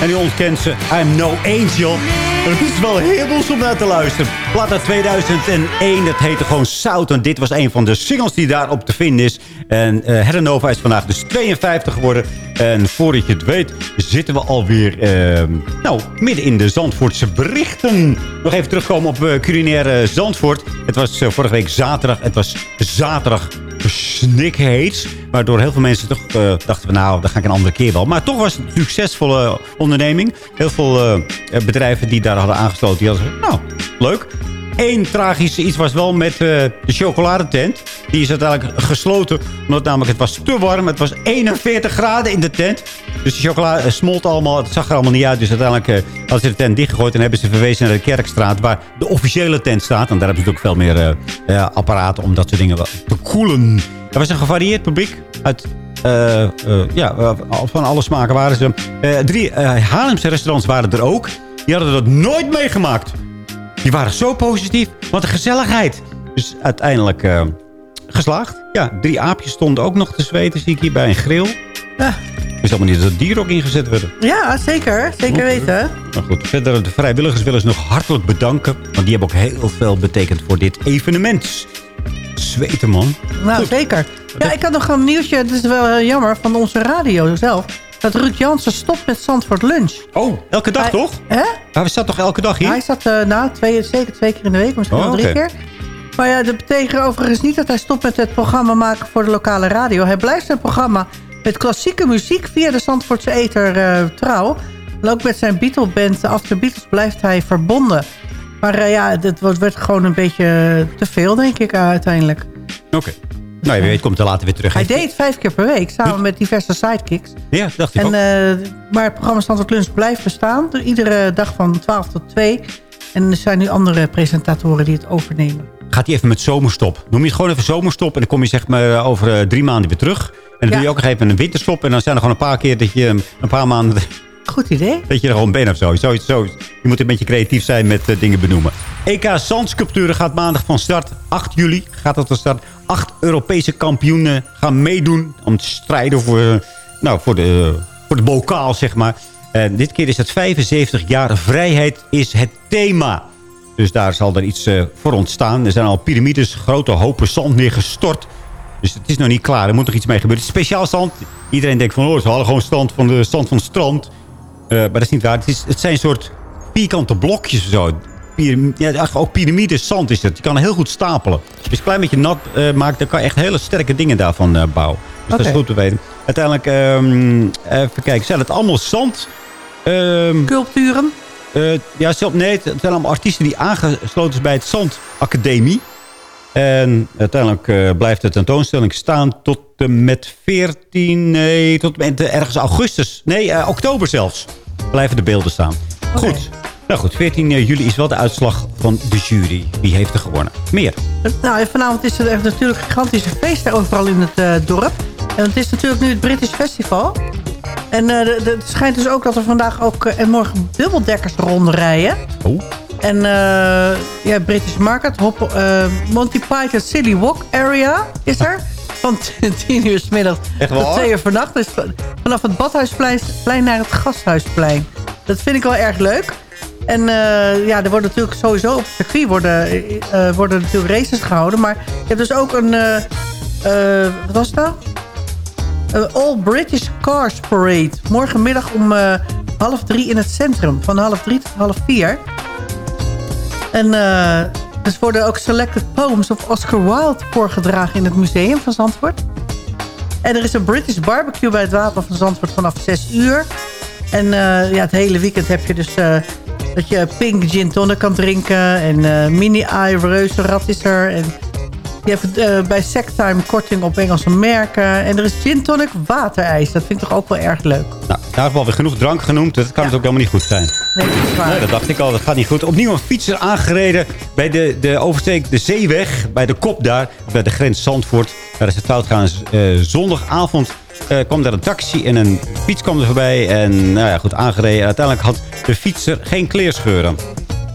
En die ontkent ze. I'm no angel. Het is wel heel om naar te luisteren. Plaat uit 2001. Dat heette gewoon Zout. En dit was een van de singles die daarop te vinden is. En eh Herrenova is vandaag dus 52 geworden. En voordat je het weet zitten we alweer eh, nou, midden in de Zandvoortse berichten. Nog even terugkomen op eh, culinaire Zandvoort. Het was eh, vorige week zaterdag. Het was zaterdag snikheet. Waardoor heel veel mensen toch eh, dachten nou, dat ga ik een andere keer wel. Maar toch was het een succesvolle onderneming. Heel veel eh, bedrijven die daar hadden aangesloten. Die hadden nou, leuk. Eén tragisch iets was wel met eh, de chocoladetent. Die is uiteindelijk gesloten. Omdat namelijk het was te warm. Het was 41 graden in de tent. Dus de chocolade eh, smolt allemaal. Het zag er allemaal niet uit. Dus uiteindelijk eh, hadden ze de tent dichtgegooid. En hebben ze verwezen naar de Kerkstraat. Waar de officiële tent staat. En daar hebben ze ook veel meer eh, apparaten om dat soort dingen te koelen. Er was een gevarieerd publiek. Uit ja, van alle smaken waren ze. Drie Haarlemse restaurants waren er ook. Die hadden dat nooit meegemaakt. Die waren zo positief. Wat een gezelligheid. Dus uiteindelijk geslaagd. Ja, drie aapjes stonden ook nog te zweten, zie ik hier bij een grill. Ja. Wist allemaal niet dat er dieren ook ingezet werden. Ja, zeker. Zeker weten. Maar goed, verder de vrijwilligers willen ze nog hartelijk bedanken. Want die hebben ook heel veel betekend voor dit evenement. Zweten, man. Nou, zeker. Ja, ik had nog een nieuwsje. Het is wel heel jammer van onze radio zelf. Dat Ruud Jansen stopt met Zandvoort Lunch. Oh, elke dag Hij- toch? Hè? Hij staat toch elke dag hier? Hij zat uh, nou, twee, zeker twee keer in de week, misschien Oh, wel drie oké. keer. Maar ja, dat betekent overigens niet dat hij stopt met het programma maken voor de lokale radio. Hij blijft zijn programma met klassieke muziek via de Zandvoortse Eter uh, trouw. En ook met zijn Beatle-band After Beatles blijft hij verbonden. Maar uh, ja, het werd gewoon een beetje te veel, denk ik, uh, uiteindelijk. Oké. Okay. Nou, je weet, komt er later weer terug. Hij deed het vijf keer per week, samen met diverse sidekicks. Ja, dacht ik en, ook. maar het programma Stand Lunch blijft bestaan. Iedere dag van 12 tot 2. En er zijn nu andere presentatoren die het overnemen. Gaat hij even met zomerstop? Noem je het gewoon even zomerstop. En dan kom je zeg maar over drie maanden weer terug. En dan doe je ook nog even een winterstop. En dan zijn er gewoon een paar keer dat je een paar maanden... [LAUGHS] Goed idee. Dat je er gewoon bent of zo. Zoiets, zo. Je moet een beetje creatief zijn met uh, dingen benoemen. EK Zandsculpturen gaat maandag van start. 8 juli gaat het van start. Acht Europese kampioenen gaan meedoen. Om te strijden voor, nou, voor, de, voor de bokaal, zeg maar. En dit keer is het 75 jaar vrijheid is het thema. Dus daar zal er iets uh, voor ontstaan. Er zijn al piramides, grote hopen zand neergestort. Dus het is nog niet klaar. Er moet nog iets mee gebeuren. Het is speciaal zand. Iedereen denkt van, oh, ze halen gewoon stand van de stand van het strand. Uh, maar dat is niet waar. Het, is, het zijn een soort vierkante blokjes of zo. Pyram ja, ook piramides zand is het. Je kan heel goed stapelen. Als je het een klein beetje nat uh, maakt, dan kan je echt hele sterke dingen daarvan uh, bouwen. Dus okay. dat is goed te weten. Uiteindelijk, um, even kijken, zijn het allemaal zand? Um, Sculpturen? Uh, ja, nee, het zijn allemaal artiesten die aangesloten zijn bij het Zandacademie. En uiteindelijk uh, blijft de tentoonstelling staan tot met 14, nee, tot met ergens augustus. Nee, uh, oktober zelfs. Blijven de beelden staan. Okay. Goed. Nou goed, 14 juli is wel de uitslag van de jury. Wie heeft er gewonnen? Meer. Nou, vanavond is er echt natuurlijk een gigantische feest overal in het uh, dorp. En het is natuurlijk nu het British Festival. En uh, het schijnt dus ook dat er vandaag ook uh, en morgen dubbeldekkers rondrijden. Oh. En uh, ja, British Market, Hop, Monty Python Silly Walk Area is er. [LAUGHS] Van 10 uur s middag tot 2 uur vannacht. Dus vanaf het Badhuisplein naar het Gasthuisplein. Dat vind ik wel erg leuk. En uh, ja, er worden natuurlijk sowieso op het circuit worden, worden natuurlijk races gehouden. Maar je hebt dus ook een... Wat was dat? Een All British Cars Parade. Morgenmiddag om half drie in het centrum. Van half drie tot half vier. En dus worden ook selected poems of Oscar Wilde voorgedragen in het museum van Zandvoort. En er is een British barbecue bij het Wapen van Zandvoort vanaf 6 uur. En ja, het hele weekend heb je dus dat je pink gin tonic kan drinken. En uh, mini eye reuzenrad is er. En je hebt uh, bij Sectime korting op Engelse merken. En er is gin tonic waterijs. Dat vind ik toch ook wel erg leuk. Nou, daar hebben we alweer genoeg drank genoemd. Dat kan ja. het ook helemaal niet goed zijn. Nee, dat is waar. Nee, dat dacht ik al. Dat gaat niet goed. Opnieuw een fietser aangereden bij de, de oversteek de zeeweg. Bij de kop daar. Bij de grens Zandvoort. Daar is het fout gaan. Uh, zondagavond uh, kwam daar een taxi en een fiets kwam er voorbij. En nou ja, goed, aangereden. En uiteindelijk had de fietser geen kleerscheuren.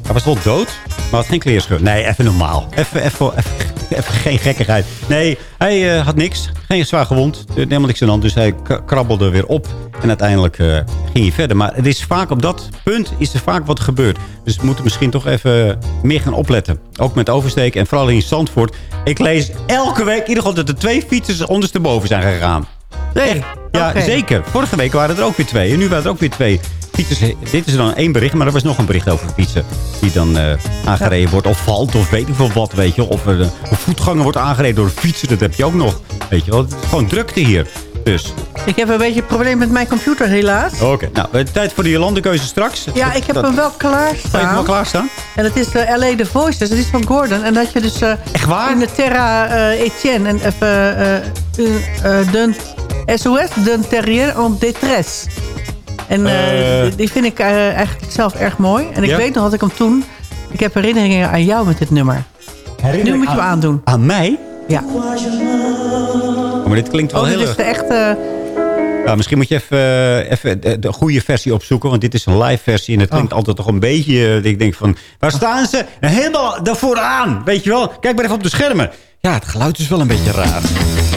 Hij was wel dood, maar had geen kleerscheuren. Nee, even normaal. Even, even, even, [LAUGHS] even geen gekkigheid. Nee, hij uh, had niks. Geen zwaar gewond. Helemaal niks aan de hand. Dus hij krabbelde weer op. En uiteindelijk uh, ging hij verder. Maar het is vaak op dat punt is er vaak wat gebeurd. Dus we moeten misschien toch even meer gaan opletten. Ook met oversteken. En vooral in Zandvoort. Ik lees elke week in ieder geval dat er twee fietsers ondersteboven zijn gegaan. Nee. Ja, okay. zeker. Vorige week waren er ook weer twee. En nu waren er ook weer twee fietsers. Dit is dan één bericht, maar er was nog een bericht over fietsen. Die dan uh, aangereden ja. wordt of valt of weet ik veel wat, weet je. Of uh, een voetganger wordt aangereden door een fietser. Dat heb je ook nog. Weet je wel. Het is gewoon drukte hier. Dus. Ik heb een beetje een probleem met mijn computer, helaas. Oké, okay. nou, tijd voor de landenkeuze straks. Ja, ik heb dat... hem wel klaarstaan. Heb je hem wel klaarstaan? En het is de LA The Voices, dat is van Gordon. En dat je dus... Uh, Echt waar? In de Terra uh, Etienne en even... Uh, dun, SOS d'un terrier en détresse. En uh, die vind ik uh, eigenlijk zelf erg mooi. En ik ja? weet nog dat ik hem toen... Ik heb herinneringen aan jou met dit nummer. Nu moet je hem aandoen. Aan mij? Ja. Oh, maar dit klinkt wel oh, heel... dit is de echte... Ja, misschien moet je even, even de, de, goede versie opzoeken. Want dit is een live versie. En het klinkt oh. altijd toch een beetje... Ik denk van, waar staan ze? Helemaal daarvoor aan. Weet je wel? Kijk maar even op de schermen. Ja, het geluid is wel een beetje raar.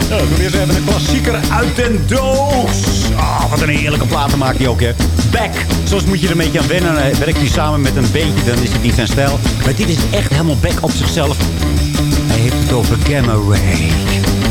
Ja, we even een klassieker uit den doos. Ah, oh, heerlijke platen maakt hij ook, hè. Back. Soms moet je er een beetje aan wennen. Werkt hij samen met een beetje, dan is het niet zijn stijl. Maar dit is echt helemaal back op zichzelf. Hij heeft het over Gamma Ray.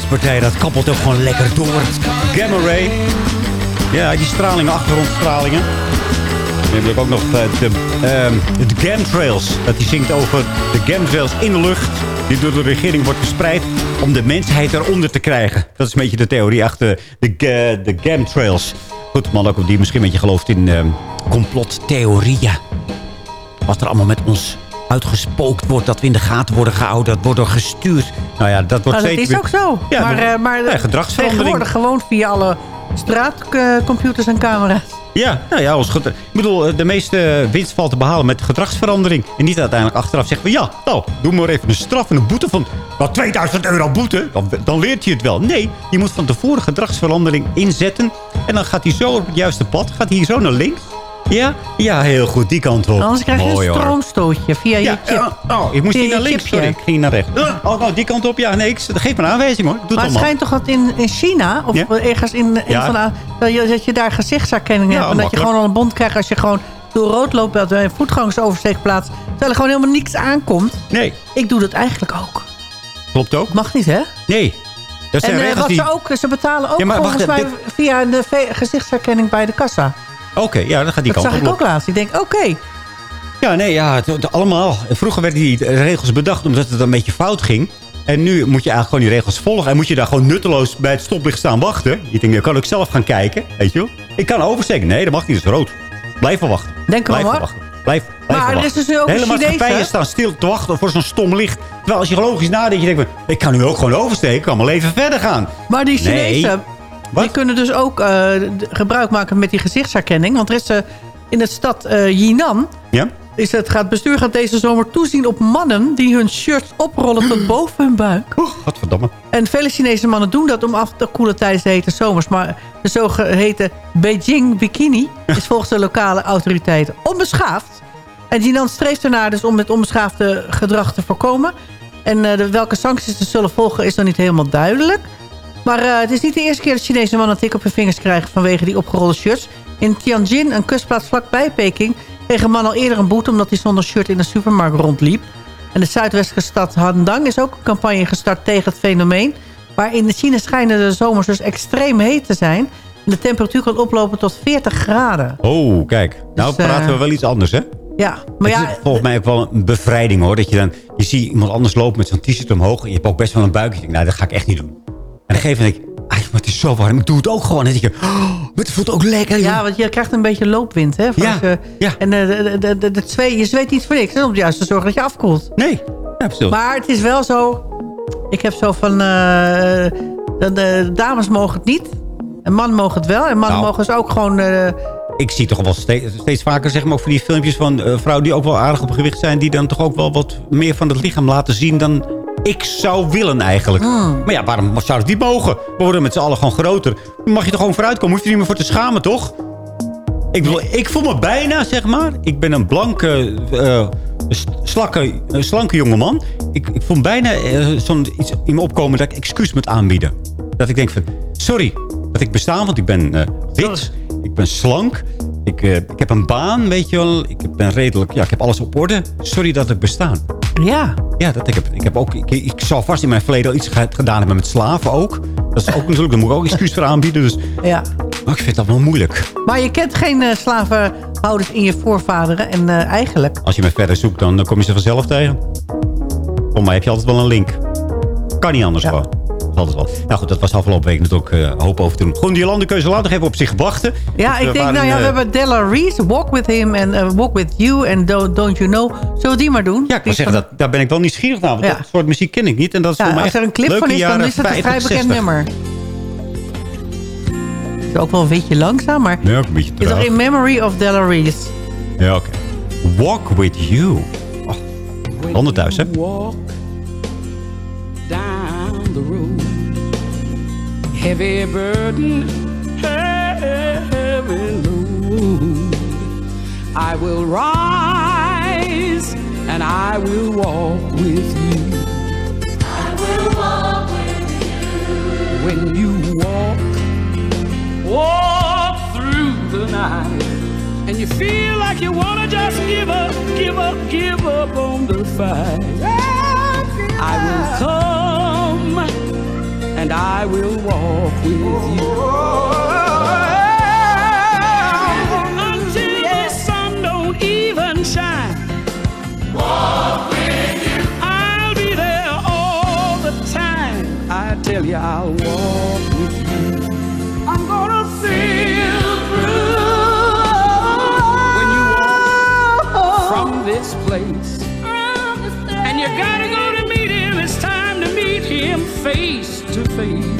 Baspartij, dat kappelt ook gewoon lekker door. Gamma Ray. Ja, die stralingen, achtergrondstralingen. Dan heb ik ook nog eh, de, ehm, de Gamtrails. Dat die zingt over de Gamtrails in de lucht. Die door de regering wordt verspreid om de mensheid eronder te krijgen. Dat is een beetje de theorie achter de, ga- de Gamtrails. Goed, man, ook die misschien een beetje gelooft in ehm, complottheorieën. Wat er allemaal met ons uitgespookt wordt. Dat we in de gaten worden gehouden. Dat wordt er gestuurd. Nou ja, dat wordt Nou, dat zeker... is ook zo. Ja, maar eh, maar ja, gedragsverandering. tegenwoordig gewoon via alle straatcomputers en camera's. Ja, nou ja, als ik bedoel, eh, de meeste winst valt te behalen met gedragsverandering. En niet uiteindelijk achteraf zeggen we... ja, nou, doe maar even een straf en een boete van... wel 2000 euro boete, dan, dan leert je het wel. Nee, je moet van tevoren gedragsverandering inzetten. En dan gaat hij zo op het juiste pad. Gaat hij hier zo naar links. Ja, ja, heel goed, die kant op. Anders krijg je Mooi, een stroomstootje via Ja, je chip. ja, oh, ik moest Via niet naar links, chipje. sorry. Ik ging naar rechts. Uh, Oh, nou, die kant op. Ja, nee, ik, geef me een aanwijzing, hoor. Ik doe Maar het schijnt toch dat in, in China, of Ja? ergens in, in Ja. dat, je, dat je daar gezichtsherkenning hebt. En dat je gewoon al een bond krijgt als je gewoon door rood loopt bij een voetgangersoversteekplaats. Terwijl er gewoon helemaal niks aankomt. Nee. Ik doe dat eigenlijk ook. Klopt ook. Mag niet, hè? Nee. Dat zijn en eh, wat die... ze ook, ze betalen ook Ja, maar volgens wacht, mij via de gezichtsherkenning bij de kassa. Oké, ja, dan gaat die dat kant zag op. ik ook laatst. Ik denk, oké. Ja, nee, ja, het, het- allemaal. Vroeger werden die regels bedacht omdat het een beetje fout ging. En nu moet je eigenlijk gewoon die regels volgen. En moet je daar gewoon nutteloos bij het stoplicht staan wachten. Je denkt, dan kan ik zelf gaan kijken. Weet je wel? Ik kan oversteken. Nee, dat mag niet. Dat is rood. Blijf wachten. Denk erom, wel hoor. wachten. Blijf, blijf Maar er is dus ook De hele Chinees, maatschappijen hè? staan stil te wachten voor zo'n stom licht. Terwijl als je logisch nadenkt, je denkt, ik kan nu ook gewoon oversteken. Ik kan mijn leven verder gaan. Maar die Nee. Die kunnen dus ook d- gebruik maken met die gezichtsherkenning. Want er is eh, in de stad eh Jinan... Ja? Is het, gaat, bestuur gaat deze zomer toezien op mannen... die hun shirts oprollen tot [CLEARS THROAT] boven hun buik. Godverdamme. En vele Chinese mannen doen dat om af te koelen tijdens de hete zomers. Maar de zogeheten Beijing Bikini is volgens de lokale autoriteiten onbeschaafd. En Jinan streeft ernaar dus om het onbeschaafde gedrag te voorkomen. En de, welke sancties er zullen volgen is nog niet helemaal duidelijk. Maar eh, het is niet de eerste keer dat Chinese mannen een tik op hun vingers krijgen... vanwege die opgerolde shirts. In Tianjin, een kustplaats vlakbij Peking... kreeg een man al eerder een boete omdat hij zonder shirt in de supermarkt rondliep. En de zuidwestelijke stad Handang is ook een campagne gestart tegen het fenomeen. Maar in China schijnen de zomers dus extreem heet te zijn. En de temperatuur kan oplopen tot 40 graden. Oh, kijk. Nou Dus, praten eh, we wel iets anders, hè? Ja, maar het ja, is volgens mij ook wel een bevrijding hoor. Dat je dan, je ziet iemand anders lopen met zo'n t-shirt omhoog. En je hebt ook best wel een buikje. Nou, dat ga ik echt niet doen. Een gegeven moment denk ik, maar het is zo warm. Ik doe het ook gewoon. En dan denk oh, maar het voelt ook lekker. joh. ja, want je krijgt een beetje loopwind. Hè, Ja, als je- ja. En eh, de, de, de, de twee, je zweet niet voor niks. hè, Om juist te zorgen dat je afkoelt. Nee, precies. Maar het is wel zo... Ik heb zo van... eh, de, de dames mogen het niet. En mannen mogen het wel. En mannen Nou. mogen dus ook gewoon... eh, Ik zie toch wel steeds, steeds vaker zeg maar, ook van die filmpjes van eh, vrouwen die ook wel aardig op gewicht zijn. Die dan toch ook wel wat meer van het lichaam laten zien dan ik zou willen eigenlijk. Hmm. Maar ja, waarom zou het niet mogen? We worden met z'n allen gewoon groter. Dan mag je toch gewoon vooruitkomen. Hoef je er niet meer voor te schamen, toch? Ik, bedoel, ik voel me bijna, zeg maar. Ik ben een blanke, eh, slakke, eh, slanke jongeman. Ik, ik voel me bijna eh, zo'n iets in me opkomen dat ik excuus moet aanbieden. Dat ik denk van, sorry dat ik besta, want ik ben wit. Ik ben slank. Ik, eh, ik heb een baan, weet je wel. Ik ben redelijk, ja, ik heb alles op orde. Sorry dat ik besta. Ja. Ja, dat, ik, heb, ik, heb ook, ik, ik zal vast in mijn verleden al iets ge- gedaan hebben met slaven ook. Dat is ook [LAUGHS] natuurlijk, daar moet ik ook excuus voor aanbieden. Dus, Ja. maar ik vind dat wel moeilijk. Maar je kent geen eh, slavenhouders in je voorvaderen. En eh, eigenlijk... Als je me verder zoekt, dan, dan kom je ze vanzelf tegen. Voor mij heb je altijd wel een link. Kan niet anders gewoon. Dat wel. Nou goed, dat was afgelopen week natuurlijk uh, hoop over te doen. Gewoon die landenkeuze laat nog even op zich wachten. Ja, Want ik we denk, waren, nou ja, we eh, hebben Della Reese, Walk With Him en eh, Walk With You en don't, don't You Know. Zullen we die maar doen? Ja, ik wil zeggen, dat, daar ben ik wel nieuwsgierig naar. Want Ja. dat soort muziek ken ik niet. En dat is Ja, voor mij als er echt een clip van is, dan is het een 50, vrij bekend 60. nummer. Het is ook wel een beetje langzaam, maar... Ja, ook een beetje Het is toch traag. in memory of Della Reese. Ja, oké. Walk with you. Oh, handen thuis, hè? walk down the road. Heavy burden, heavy load. I will rise and I will walk with you. I will walk with you. When you walk, walk through the night. And you feel like you wanna just give up, give up, give up on the fight. I will come and I will walk with you. faith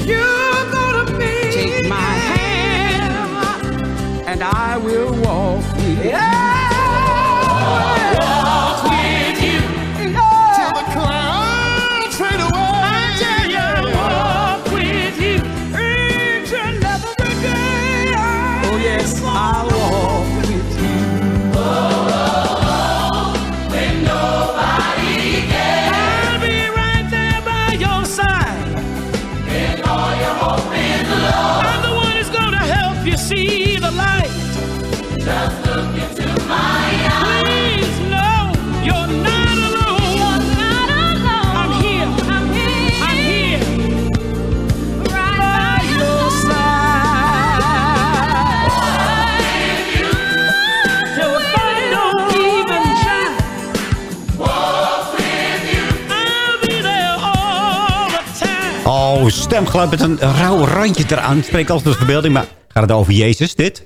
stemgeluid met een rauw randje eraan. Het spreekt altijd de verbeelding, maar gaat het over Jezus, dit?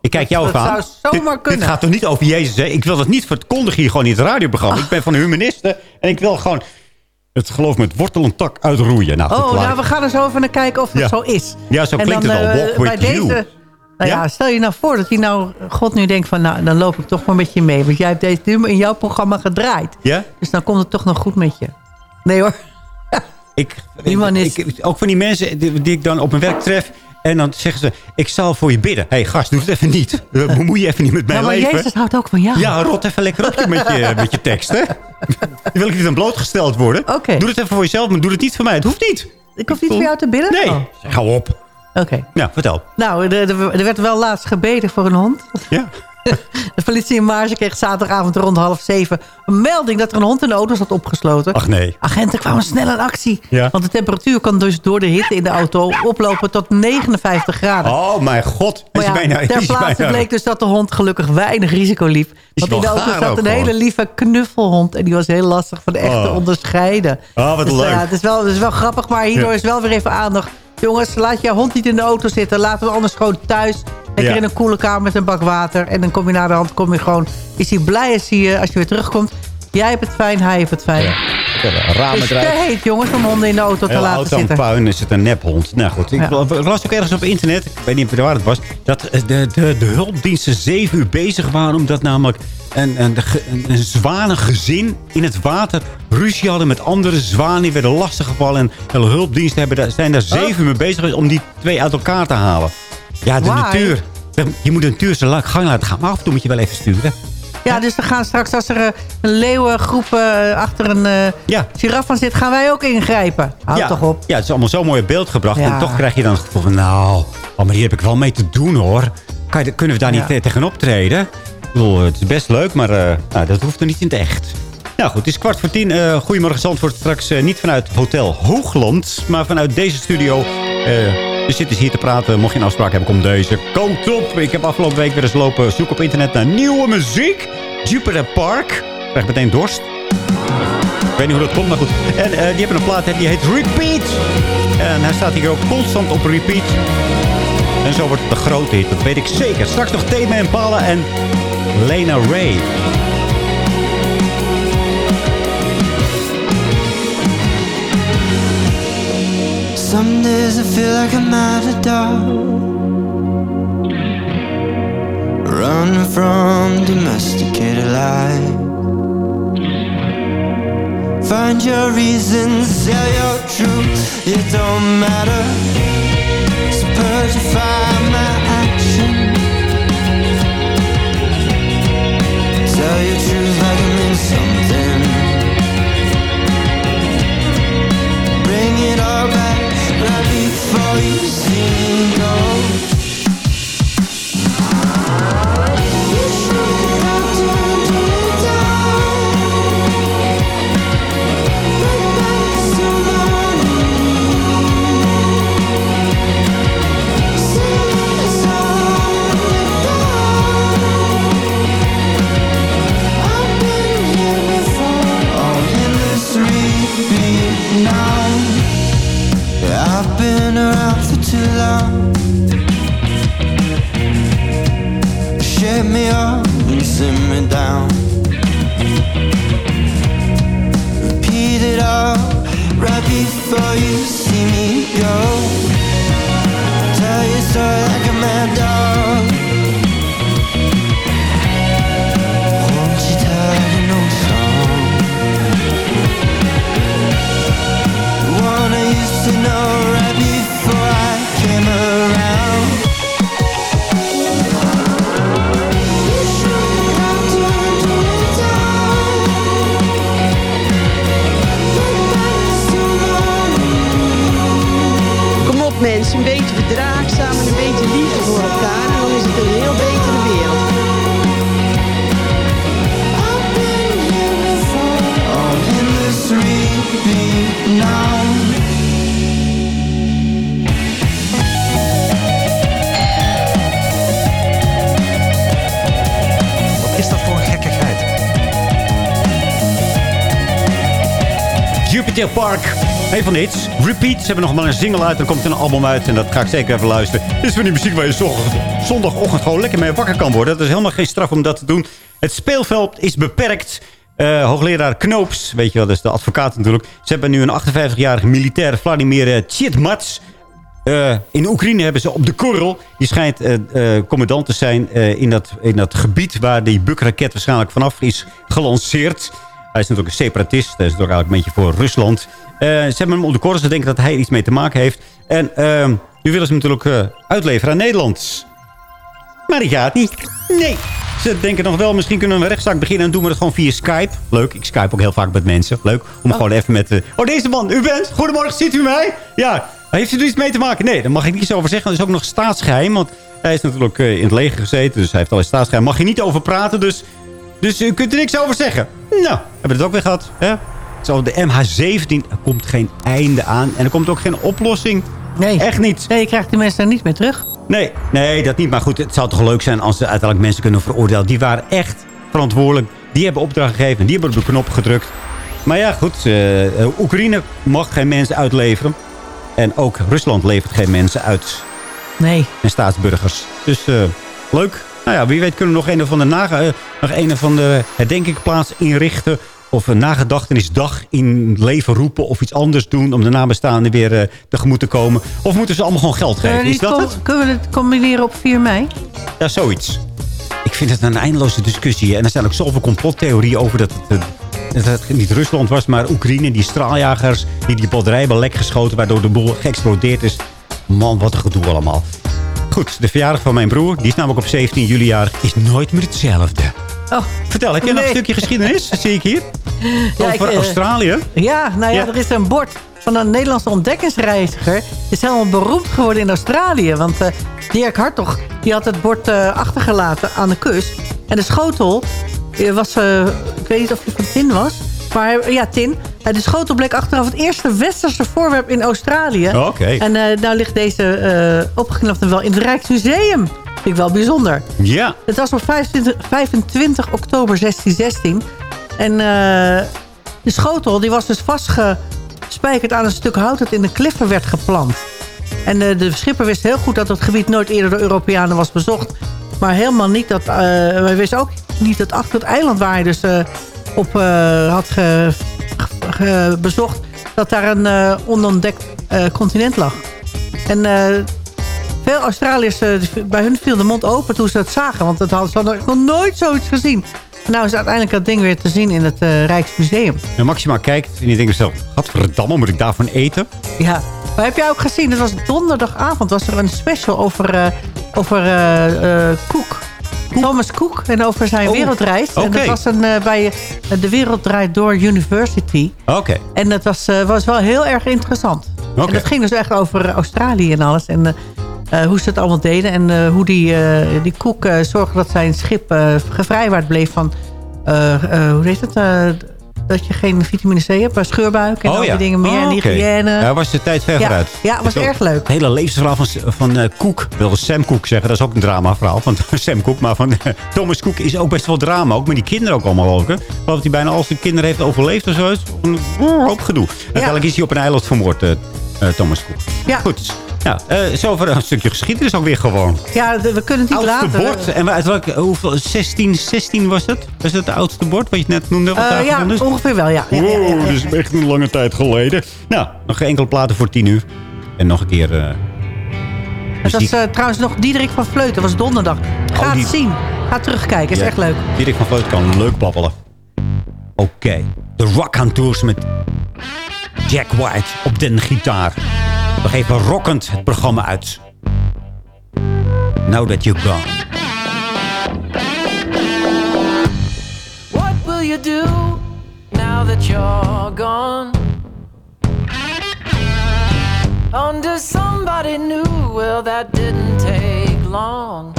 Ik kijk jou Dat even aan. zou zomaar dit, kunnen. dit gaat toch niet over Jezus, hè? Ik wil dat niet verkondigen hier gewoon in het radioprogramma. Ik ben van de humanisten en ik wil gewoon het geloof met wortel en tak uitroeien. Nou, Oh, nou, we gaan er zo even naar kijken of dat Ja. zo is. Ja, zo En klinkt dan, het al. eh, Walk with bij you. Deze, nou ja? Ja? stel je nou voor dat hij nou, God nu denkt van, nou, dan loop ik toch maar met je mee. Want jij hebt deze nummer in jouw programma gedraaid. Ja? Dus dan komt het toch nog goed met je. Nee hoor. Ik, is- ik, ook van die mensen die, die ik dan op mijn werk tref. En dan zeggen ze, ik zal voor je bidden. Hé hey, gast, doe het even niet. Uh, [LAUGHS] Bemoei je even niet met mijn Ja, maar leven. Jezus houdt ook van jou. Ja, rot even lekker op met je, met je tekst, hè. Dan [LAUGHS] wil ik niet aan blootgesteld worden. Doe het even voor jezelf, maar doe het niet voor mij. Het hoeft niet. Ik hoef niet voor jou te bidden? Nee, Oh. hou op. Oké. Ja, vertel. Nou, er- er werd wel laatst gebeden voor een hond. Ja. [LAUGHS] [LAUGHS] De politie in Maarsen kreeg zaterdagavond rond half zeven... een melding dat er een hond in de auto zat opgesloten. Ach nee. Agenten kwamen snel in actie. Ja. Want de temperatuur kan dus door de hitte in de auto oplopen tot 59 graden. Oh mijn god. Maar ja, bijna, ter plaatse bleek dus dat de hond gelukkig weinig risico liep. Want in de auto zat een hele lieve knuffelhond. En die was heel lastig van de echt te Oh. onderscheiden. Oh, wat Dus, leuk. ja, het, is wel, het is wel grappig, maar hierdoor is wel weer even aandacht. Jongens, laat je hond niet in de auto zitten. Laat hem anders gewoon thuis. Lekker Ja. in een koele kamer met een bak water. En dan kom je naar de hand, kom je gewoon... Is hij blij als, hij, eh, als je weer terugkomt? Jij hebt het fijn, hij heeft het fijn. Ramen Het is te heet, jongens, om honden in de auto te Heel laten auto zitten. puin is het een nephond. Nou goed, ik Ja. las ook ergens op internet, ik weet niet waar het was... dat eh, de, de, de hulpdiensten zeven uur bezig waren... omdat namelijk een, een, een, een zwanengezin in het water ruzie hadden met andere zwanen. Die werden lastiggevallen. En de hulpdiensten hebben daar, zijn daar zeven uur mee bezig geweest... om die twee uit elkaar te halen. Ja, de Why? natuur. Je moet de natuur zijn gang laten gaan. Maar af en toe moet je wel even sturen. Ja, dus er gaan straks, als er eh, een leeuwengroep eh, achter een eh Ja. giraf van zit... gaan wij ook ingrijpen. Houd ja, toch op. Ja, het is allemaal zo mooi in beeld gebracht. En toch krijg je dan het gevoel van... Nou, oh, maar hier heb ik wel mee te doen, hoor. Kan je, kunnen we daar niet te- tegen optreden? Ik bedoel, het is best leuk, maar nou, dat hoeft er niet in het echt. Nou goed, het is kwart voor tien. Uh, goedemorgen Zandvoort. Straks uh, niet vanuit Hotel Hoogland, maar vanuit deze studio. Uh, we zitten hier te praten. Mocht je een afspraak hebben, kom deze kant op. Ik heb afgelopen week weer eens lopen zoeken op internet naar nieuwe muziek. Jupiter Park. Ik krijg meteen dorst. Ik weet niet hoe dat komt, maar goed. En die hebben een plaat die heet Repeat. En hij staat hier ook constant op repeat. En zo wordt het een grote hit, dat weet ik zeker. Straks nog Thema en Pala en Lena Ray. Some days I feel like I'm at a dog Run from domesticated life Find your reasons, sell your truth. It don't matter. So purify my actions Tell your truth like it means something. Bring it all back nothing for you single. Me up Park. Een van de hits. Repeat. Ze hebben nog maar een single uit. Dan komt er een album uit. En dat ga ik zeker even luisteren. Dit is van die muziek waar je zondag- zondagochtend gewoon lekker mee wakker kan worden. Dat is helemaal geen straf om dat te doen. Het speelveld is beperkt. Eh, hoogleraar Knoops, weet je wel, dat is de advocaat natuurlijk. Ze hebben nu een 58-jarige militair, Vladimir eh, Tjitmats. Eh, in Oekraïne hebben ze op de Korrel. Die schijnt commandant te zijn in, dat, in dat gebied... waar die Buk-raket waarschijnlijk vanaf is gelanceerd. Hij is natuurlijk een separatist. Hij is natuurlijk eigenlijk een beetje voor Rusland. Eh, ze hebben hem op de Korrel. Ze denken dat hij iets mee te maken heeft. En eh, nu willen ze hem natuurlijk eh, uitleveren aan Nederland. Maar die gaat niet. Nee. Ze denken nog wel, misschien kunnen we een rechtszaak beginnen... en doen we dat gewoon via Skype. Leuk, ik Skype ook heel vaak met mensen. Leuk, om gewoon even met... eh, oh, deze man, u bent? Goedemorgen, ziet u mij? Ja, heeft u er iets mee te maken? Nee, daar mag ik niets over zeggen. Dat is ook nog staatsgeheim, want hij is natuurlijk in het leger gezeten... dus hij heeft al een staatsgeheim. Mag je niet over praten, dus, dus u kunt er niks over zeggen. Nou, hebben we het ook weer gehad, hè? Zo, de MH17, er komt geen einde aan. En er komt ook geen oplossing. Nee. Echt niet. Nee, je krijgt die mensen daar niet meer terug. Nee, nee, dat niet. Maar goed, het zou toch leuk zijn als ze uiteindelijk mensen kunnen veroordelen. Die waren echt verantwoordelijk. Die hebben opdracht gegeven. Die hebben op de knop gedrukt. Maar ja, goed. eh, Oekraïne mag geen mensen uitleveren. En ook Rusland levert geen mensen uit. Nee. En staatsburgers. Dus eh, leuk. Nou ja, wie weet kunnen we nog een van de, nage, eh, nog een van de herdenkingsplaats inrichten. Of een nagedachtenisdag in leven roepen. Of iets anders doen om de nabestaanden weer eh, tegemoet te komen. Of moeten ze allemaal gewoon geld geven? Is dat het? kunnen we het combineren op 4 mei? Ja, zoiets. Ik vind het een eindeloze discussie. En er zijn ook zoveel complottheorieën over dat het, eh, dat het niet Rusland was, maar Oekraïne. Die straaljagers die die batterij hebben lek geschoten, waardoor de boel geëxplodeerd is. Man, wat een gedoe allemaal. Goed, de verjaardag van mijn broer, die is namelijk op 17 juli jarig, is nooit meer hetzelfde. Oh, Vertel, heb jij nog een stukje geschiedenis? Dat zie ik hier. Ja, Over ik, eh, Australië. Ja, nou ja, Ja. er is een bord van een Nederlandse ontdekkingsreiziger. Die is helemaal beroemd geworden in Australië. Want eh, Dirk Hartog die had het bord eh, achtergelaten aan de kust. En de schotel was, Ik weet niet of hij van tin was. Maar ja, tin. Eh, de schotel bleek achteraf het eerste westerse voorwerp in Australië. Oké. En eh nou ligt deze eh opgeknapt wel in het Rijksmuseum. Vind ik wel bijzonder. Ja. Het was op 25, 25 oktober 1616. En de schotel die was dus vastgespijkerd aan een stuk hout... dat in de kliffen werd geplant. En eh, de schipper wist heel goed dat het gebied nooit eerder door Europeanen was bezocht. Maar helemaal niet dat... eh hij wist ook niet dat achter het eiland waar hij dus op had ge- bezocht... dat daar een eh, onontdekt eh, continent lag. En eh, veel Australiërs, eh, bij hun viel de mond open toen ze het zagen. Want dat hadden ze hadden nog nooit zoiets gezien. En nou is uiteindelijk dat ding weer te zien in het eh, Rijksmuseum. En Maxima kijkt en die denkt zelf, gadverdamme, moet ik daarvan eten? Ja, maar heb jij ook gezien, het was donderdagavond, was er een special over, eh over eh, eh, Thomas Cook en over zijn Oh, wereldreis. En dat was een, eh, bij eh, de Werelddraait Door University. Oké. En dat was, eh, was wel heel erg interessant. Oké. En dat ging dus echt over Australië en alles. En hoe ze het allemaal deden. En hoe die, die Cook eh, zorgde dat zijn schip gevrijwaard bleef van... hoe heet het? Eh, dat je geen vitamine C hebt, maar scheurbuik en al die dingen meer. en Oh, oké. hygiëne. Ja, was de tijd ver Ja, vooruit. ja, was erg leuk. Het hele levensverhaal van, van eh. Ik wilde Sam Cook zeggen. Dat is ook een dramaverhaal van [LAUGHS] Sam Cook. Maar van eh, Thomas Cook is ook best wel drama. Ook met die kinderen ook allemaal ook. hè. Dat hij bijna al zijn kinderen heeft overleefd of zoiets. Een hoop gedoe. Uiteindelijk is hij op een eiland vermoord, eh, eh, Thomas Cook. Ja. Goed. Ja, eh zover een stukje geschiedenis ook weer gewoon. Ja, we kunnen het niet laten. bord. En uit welke, hoeveel, 16, 16 was het? Was dat het oudste bord wat je net noemde? Daar ja, ongeveer wel, ja. ja, ja, ja, ja. Wow, dat is echt een lange tijd geleden. Nou, nog geen enkele platen voor 10 uur. En nog een keer eh Het was trouwens nog Diederik van Vleuten. was donderdag. Ga Oh, die- het zien. Ga terugkijken. Is echt leuk. Dirk van Vleut kan leuk babbelen. Oké, de Rock on Tours met Jack White op den gitaar. We geven rockend het programma uit. Now that you're gone. What will you do now that you're gone? Under somebody new, well, that didn't take long.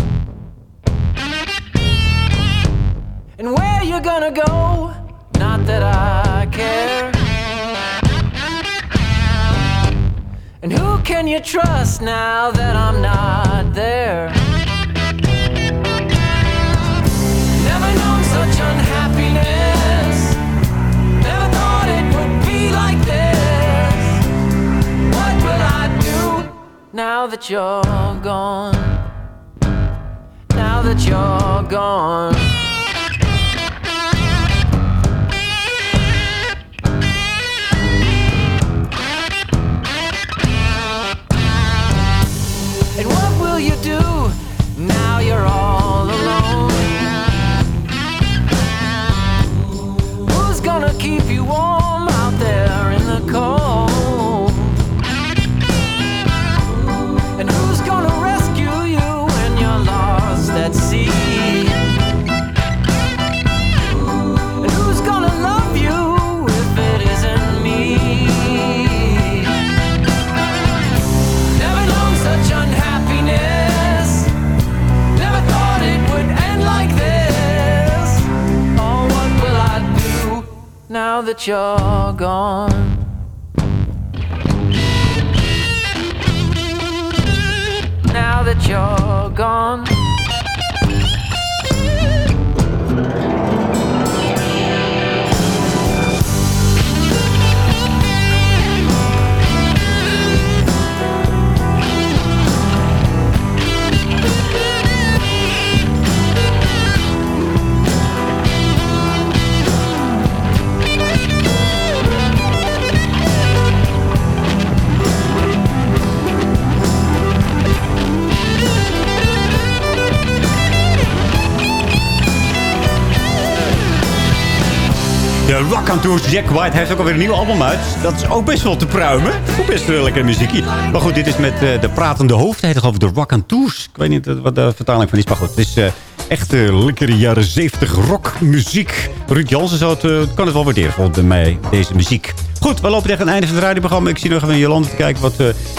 And where you gonna go? Not that I care. And who can you trust now that I'm not there? Never known such unhappiness. Never thought it would be like this. What will I do now that you're gone? Now that you're gone. Jack White heeft ook alweer een nieuw album uit. Dat is ook best wel te pruimen. Ook best wel lekker muziekje. Maar goed, dit is met eh, de pratende hoofd. Hij heet de Rock Tours. Ik weet niet eh, wat de vertaling van is. Maar goed, het is eh, echt lekkere jaren 70 rockmuziek. Ruud Jansen zou het, kan het wel waarderen volgens mij, deze muziek. Goed, we lopen tegen het einde van het radioprogramma. Ik zie nog even Jolande te kijken. Wat,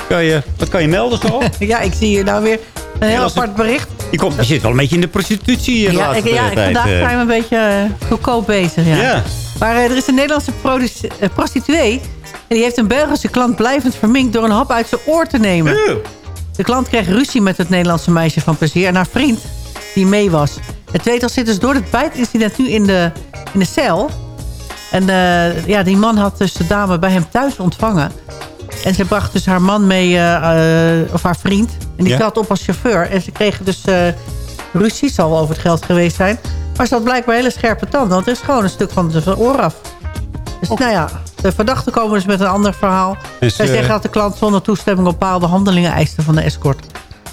kan je, wat kan je melden zo? [LAUGHS] Ja, ik zie hier nou weer een heel apart bericht. Je, komt, je zit wel een beetje in de prostitutie de Ja, laatste ik, ja tijd. vandaag zijn we een beetje goedkoop bezig. Ja. Ja. Maar eh, er is een Nederlandse eh, prostituee... en die heeft een Belgische klant blijvend verminkt... door een hap uit zijn oor te nemen. De klant kreeg ruzie met het Nederlandse meisje van plezier... en haar vriend, die mee was. Het tweetal zit dus door het bijtincident nu in de, in de cel. En eh, ja, die man had dus de dame bij hem thuis ontvangen. En ze bracht dus haar man mee, of haar vriend. En die Ja. trad op als chauffeur. En ze kregen dus ruzie, zal wel over het geld geweest zijn. Maar ze had blijkbaar hele scherpe tanden. Want er is gewoon een stuk van zijn oor af. Dus nou ja, de verdachten komen dus met een ander verhaal. Dus, Zij eh, zeggen dat de klant zonder toestemming bepaalde handelingen eiste van de escort.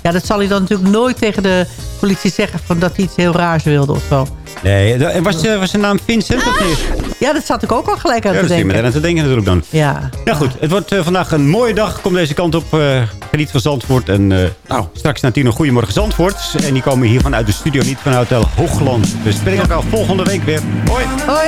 Ja, dat zal hij dan natuurlijk nooit tegen de politie zeggen... Van dat hij iets heel raars wilde of zo. Nee, en was, eh, was zijn naam Vincent of niet? Ja, dat zat ik ook al gelijk aan Ja, te dat denken. meteen aan te denken natuurlijk dan. Ja. Ja goed, het wordt eh, vandaag een mooie dag. Kom deze kant op. eh, geniet van Zandvoort. En eh, nou, straks na tien een goedemorgen Zandvoort. En die komen hier vanuit de studio, niet van Hotel Hoogland. We spreken elkaar volgende week weer. Hoi. Hoi.